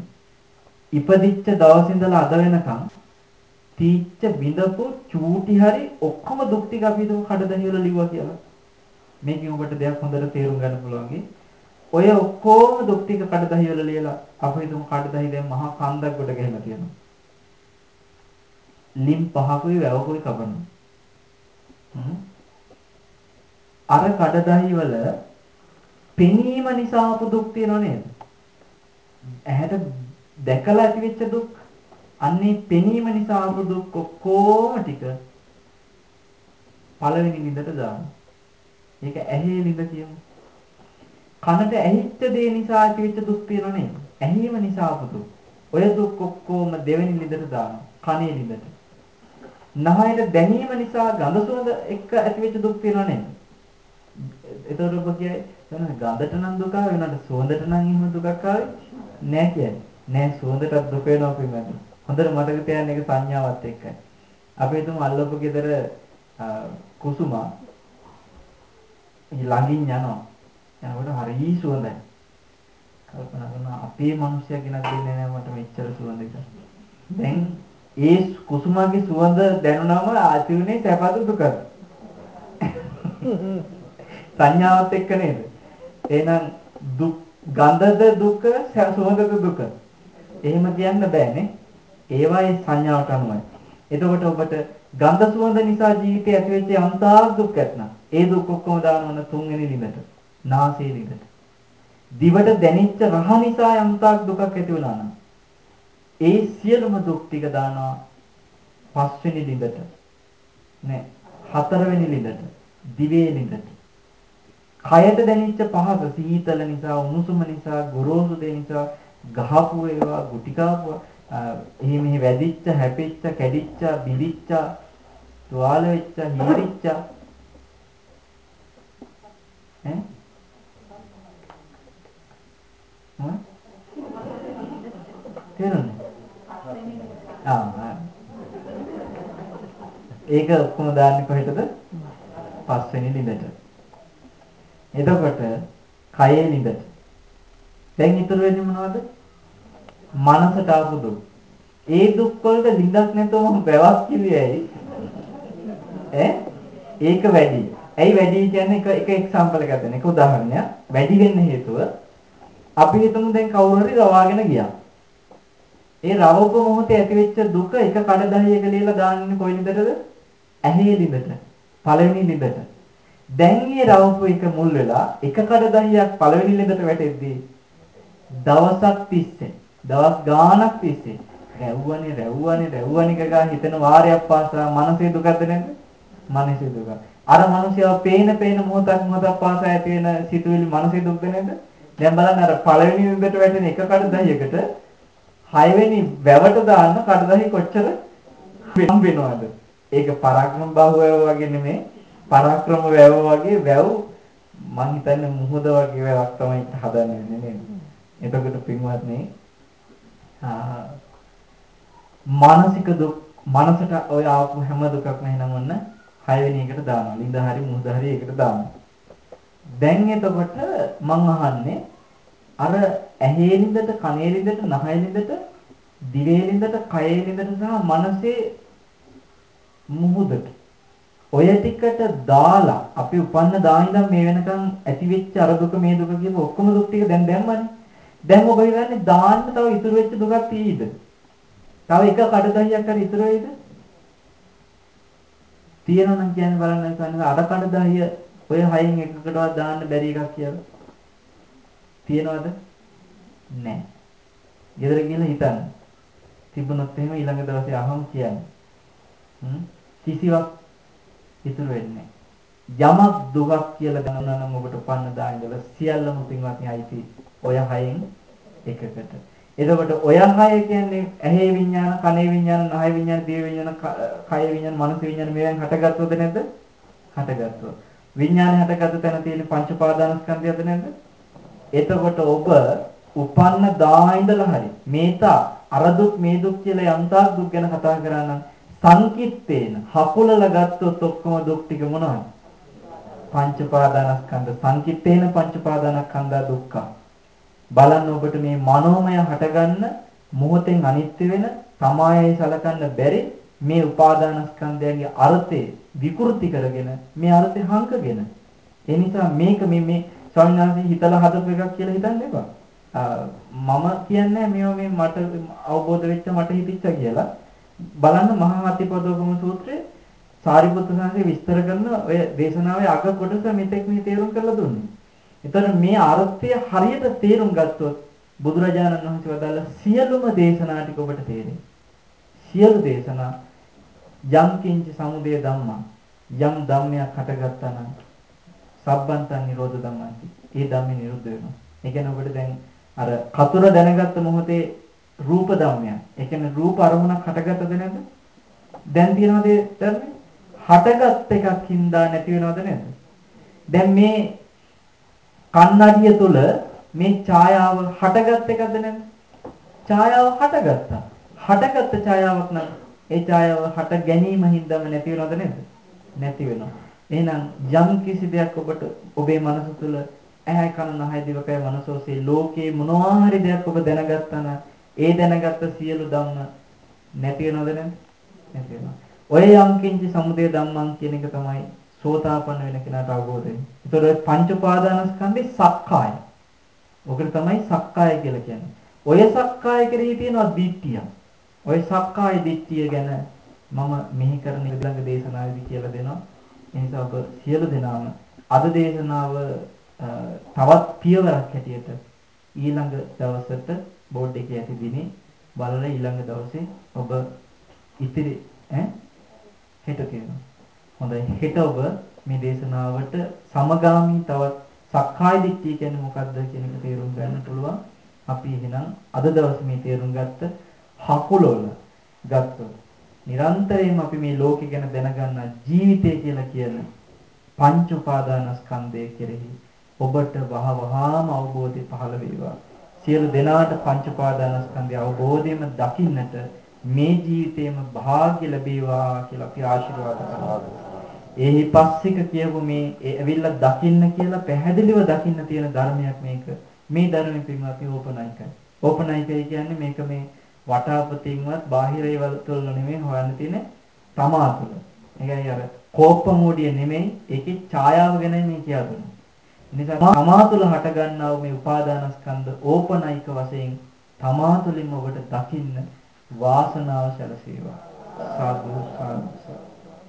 ඉපදිච්ච දවස් ඉඳලා අද වෙනකන් තීච්ච බිඳපු චූටි හරි ඔක්කොම දුක් ටික අපි හිතමු කඩදාහි වල ලිව්වා කියලා. මේකෙන් ඔබට දෙයක් හොඳට තේරුම් ගන්න පුළුවන්. ඔය ඔක්කොම දුක් ටික කඩදාහි වල ලියලා අපි හිතමු කඩදාහි දැන් මහා කන්දක් ගොඩ ගහලා තියෙනවා. ලිම් පහකුයි වැවකුයි කපනවා. අර කඩදාහි වල පෙනීම නිසා ආපු දුක් තියෙනව නේද? ඇහැට දැකලා ඇතිවෙච්ච දුක් අන්නේ පෙනීම නිසා ආපු දුක් ඔක්කොම ටික පළවෙනි ලිඳට දානවා. ඒක ඇහි ලිඳ කියමු. කනට ඇහිච්ච දේ නිසා ඇතිවෙච්ච දුක් තියෙනව නේද? ඇහිම නිසා ආපු දුක්. ඔය දුක් ඔක්කොම දෙවෙනි ලිඳට දානවා. කනේ ලිඳට. නහයට දැනීම නිසා ගඳ සුවඳ එක්ක ඇතිවෙච්ච දුක් තියෙනව නේද? එතකොට ඔබ කියයි එතන ගඳට නම් දුක ආවේ නේද සුවඳට නම් එහෙම දුකක් ආවේ නෑ කියන්නේ. නෑ සුවඳටත් දුක වෙනවා පින්වත්නි. හොඳට මතක තියාගන්න එක සංඥාවත් එක්කයි. අපි හිතමු අල්ලපු ගෙදර කුසුමා ළඟින් යනවා. යනකොට හරි සුවඳයි. කල්පනා කරනවා අපේ මිනිස්සයා කෙනෙක් දෙන්නේ නැහැ මට මෙච්චර සුවඳ කියලා. දැන් ඒ කුසුමාගේ සුවඳ දැනුනම ආති උනේ සැපද දුකද? සංඥාවත් එක්ක නේද? එහෙනම් දුක් ගන්ධද දුක සුවඳද දුක? එහෙම කියන්න බෑනේ. ඒවායේ සංඥාවට අනුවයි. එතකොට ඔබට ගන්ධ සුවඳ නිසා ජීවිතේ ඇතිවෙච්ච අන්තා දුක් ඇත්නම් ඒ දුක් ඔක්කොම දානවන තුන්වෙනි ලිඳට. නාසයේ ලිඳට. දිවට දැනෙච්ච රහ නිසා යම්තාක් දුකක් ඇති වුණා නම් ඒ සියලුම දුක් ටික දානවා පස්වෙනි ලිඳට. නෑ හතරවෙනි ලිඳට. දිවේ ලිඳට. කයට දැනෙච්ච පහස සීතල නිසා උණුසුම නිසා ගොරෝසු දේ නිසා ගහපු ඒවා ගුටි කාපුවා එහි මෙහි වැදිච්ච හැපිච්ච කැඩිච්ච බිඳිච්ච තුවාල වෙච්ච හීරිච්ච. ඈ? මොන තේරුණා? ආ. ඒක ඔක්කොම දාන්නේ කොහෙටද? පස්වෙනි ලිඳට. එතකොට කයේ ලිඳට දැන් ඉතුරු වෙන්නේ මොනවද මනසට ආපු දුක්. ඒ දුක් වලට ලිඳක් නැතුවම වැවක් කිව්වේයි. ඈ ඒක වැඩි. ඇයි වැඩි කියන්නේ එක එක එක්සැම්පල් එකක් දෙන්න. එක උදාහරණයක්. වැඩි වෙන්න හේතුව අපි හිතමු දැන් කවුරු හරි රවාගෙන ගියා. ඒ රවපු මොහොතේ ඇතිවෙච්ච දුක එක කඩදාසියක ලියලා දාන්නේ කොයි ලිඳටද? ඇහි ලිඳට. පළවෙනි ලිඳට. දැන් මේ රවපු එක මුල් වෙලා එක කඩදාසියක් පළවෙනි ලිඳට වැටෙද්දී දවසක් තිස්සේ දවස් ගාණක් තිස්සේ රැව්වනේ රැව්වනේ රැව්වනේ ගගා හිතන වාරයක් පාසා මනසේ දුකද නැද්ද? මනසේ දුක. අර මිනිහයා පේන පේන මොහොතක් මොහොතක් පාසා ඇති වෙන සිතුවිලි මනසේ දුක්ද නැද්ද? දැන් බලන්න අර පළවෙනි විදිහට වැටෙන එක කඩදාහියකට හයවෙනි වැවට දාන්න කඩදාහි කොච්චර වෙනම් වෙනවද? ඒක පරාක්‍රම බාහුව වගේ නෙමෙයි පරාක්‍රම වැව වගේ වැව් මං හිතන්නේ මුහුද වගේ වැවක් තමයි හදන්නේ නේද? එතකොට පින්වත්නි මානසික දුක් මනසට ඔය ආපු හැම දුකක්ම එහෙනම් ඔන්න 6 වෙනි එකට දානවා. ලිඳ හරි මුහුද හරි ඒකට දානවා. දැන් එතකොට මං අහන්නේ අර ඇහි ලිඳට, කනේ ලිඳට, නහය ලිඳට, දිවේ ලිඳට, කයේ ලිඳට සහ මනසේ මුහුදට ඔය ටිකට දාලා අපි උපන්න දා ඉඳන් මේ වෙනකන් ඇති වෙච්ච අර දුක මේ දුක කියපු ඔක්කොම දුක් ටික දැන් දැම්මනේ. දැන් ඔබ හිතන්නේ දාන්න තව ඉතුරු වෙච්ච දුකක් තියෙයිද? තව එක කඩදාසියක් හරි ඉතුරු වෙයිද? තියෙනවා නම් කියන්නේ බලන්න කන්නේ අර කඩදාසිය ඔය හයෙන් එකකටවත් දාන්න බැරි එකක් කියලා. තියෙනවද? නැහැ. ගෙදර ගිහලා හිතන්න. තිබුණොත් එහෙම ඊළඟ දවසේ අහමු කියන්නේ. හ්ම් කිසිවක් ඉතුරු වෙන්නේ යමක් දුකක් කියලා දැනුණා නම් ඔබට පන්න දා ඉඳලා සියල්ලම පින්වත්නි අයිති ඔය හයෙන් එකකට. එතකොට ඔය හය කියන්නේ ඇහි විඥාන, කනේ විඥාන, නහය විඥාන, දිව විඥාන, කය විඥාන, මනස විඥාන මේවෙන් හටගත්තොද නැද්ද? හටගත්තා. විඥානය හටගත්ත තැන තියෙන පංච පාදානස්කන්ධයද නැද්ද? එතකොට ඔබ උපන්න දා ඉඳලා හරි මේතා අර දුක් මේ දුක් කියලා යම්තාක් දුක් ගැන කතා කරා නම් සංකිට්තේන හකුලල ගත්තොත් ඔක්කොම දුක් ටික මොනවද? පංච පාදානස්කන්ධ සංකිට්තේන පංච පාදානස්කන්ධා දුක්ඛ. බලන්න ඔබට මේ මනෝමය හටගන්න මොහොතෙන් අනිත්‍ය වෙන තමායයි සලකන්න බැරි මේ උපාදානස්කන්ධයන්ගේ අර්ථය විකෘති කරගෙන මේ අර්ථය හංකගෙන ඒ නිසා මේක මේ මේ ස්වාමීන් හිතලා හදපු එකක් කියලා හිතන්න එපා. මම කියන්නේ මේවා මේ මට අවබෝධ වෙච්ච මට හිතිච්ච කියලා. බලන්න මහා අතිපදෝගම සූත්‍රයේ සාරිපුත්‍ර සංඝේ විස්තර කරන ඔය දේශනාවේ අග කොටස මෙතෙක් මේ තේරුම් කරලා දුන්නේ. එතන මේ අර්ථය හරියට තේරුම් ගත්තොත් බුදුරජාණන් වහන්සේ වදාළ සියලුම දේශනා ටික ඔබට තේරෙයි. සියලු දේශනා යම් කිංච සමුදය ධම්මං යම් ධම්මයක් හටගත්තා නම් සබ්බන්තං නිරෝධ ධම්මන්ති. ඒ ධම්මේ නිරුද්ධ වෙනවා. ඒ කියන්නේ ඔබට දැන් අර කතුර දැනගත්ත මොහොතේ රූප ධම්මයක්. ඒ කියන්නේ රූප අරමුණක් හටගත්තද නැද්ද? දැන් තියනවාද ධර්මේ? හටගත් එකක් හින්දා නැති වෙනවද නැද්ද? දැන් මේ කන්නඩිය තුල මේ ඡායාව හටගත් එකක්ද නැද්ද? ඡායාව හටගත්තා. හටගත්ත ඡායාවක් නම් ඒ ඡායාව හට ගැනීම හින්දාම නැති වෙනවද නැද්ද? නැති වෙනවා. එහෙනම් යම් කිසි දෙයක් ඔබට ඔබේ මනස තුළ ඇහැ කන නහය දිවකය මනසෝසේ ලෝකේ මොනවා හරි දෙයක් ඔබ දැනගත්තා නම් ඒ දැනගත්ත සියලු ධම්ම නැති වෙනවද නැද්ද? නැති වෙනවා. ඔය යම් කිංච සමුදය ධම්මං කියන එක තමයි සෝතාපන්න වෙන කෙනාට අවබෝධ වෙන්නේ. ඒතකොට ඔය පංච උපාදානස්කන්ධේ සක්කාය. ඔකට තමයි සක්කාය කියලා කියන්නේ. ඔය සක්කාය කෙරෙහි තියෙනවා දිට්ඨිය. ඔය සක්කාය දිට්ඨිය ගැන මම මෙහි කරන ඊළඟ දේශනාවේදී කියලා දෙනවා. ඒ නිසා ඔබ සියලු දෙනාම අද දේශනාව තවත් පියවරක් හැටියට ඊළඟ දවසට බෝඩ් එකේ ඇති දිනේ බලලා ඊළඟ දවසේ ඔබ ඉතිරි ඈ හෙට කියනවා. හොඳයි හෙට ඔබ මේ දේශනාවට සමගාමී තවත් සක්කාය දිට්ඨිය කියන්නේ මොකක්ද කියන එක තේරුම් ගන්න පුළුවන්. අපි එහෙනම් අද දවසේ මේ තේරුම් ගත්ත හකුලවල ගත්තොත් නිරන්තරයෙන්ම අපි මේ ලෝකෙ ගැන දැනගන්න ජීවිතය කියලා කියන පංච උපාදානස්කන්ධය කෙරෙහි ඔබට වහ වහාම අවබෝධය පහළ වේවා. සියලු දෙනාට පංච උපාදානස්කන්ධය අවබෝධයෙන්ම දකින්නට මේ ජීවිතේම භාග්‍ය ලැබේවා කියලා අපි ආශිර්වාද කරනවා. එහි පස්සික කියපු මේ ඇවිල්ලා දකින්න කියලා පැහැදිලිව දකින්න තියෙන ධර්මයක් මේක. මේ ධර්මෙ පින්වත් ඕපනයිකයි. ඕපනයිකයි කියන්නේ මේක මේ වටාපතින්වත් බාහිර ඒවල් තුළ නෙමෙයි හොයන්න තියෙන්නේ තමා තුළ. ඒකයි අර කෝප්පමෝඩිය නෙමෙයි ඒකේ ඡායාව ගැනයි මේ කියා දුන්නේ. නිසා තමා තුළ හට ගන්නා මේ උපාදානස්කන්ධ ඕපනයික වශයෙන් තමා තුළින්ම ඔබට දකින්න වාසනාව සැලසේවා. සාදු සාදු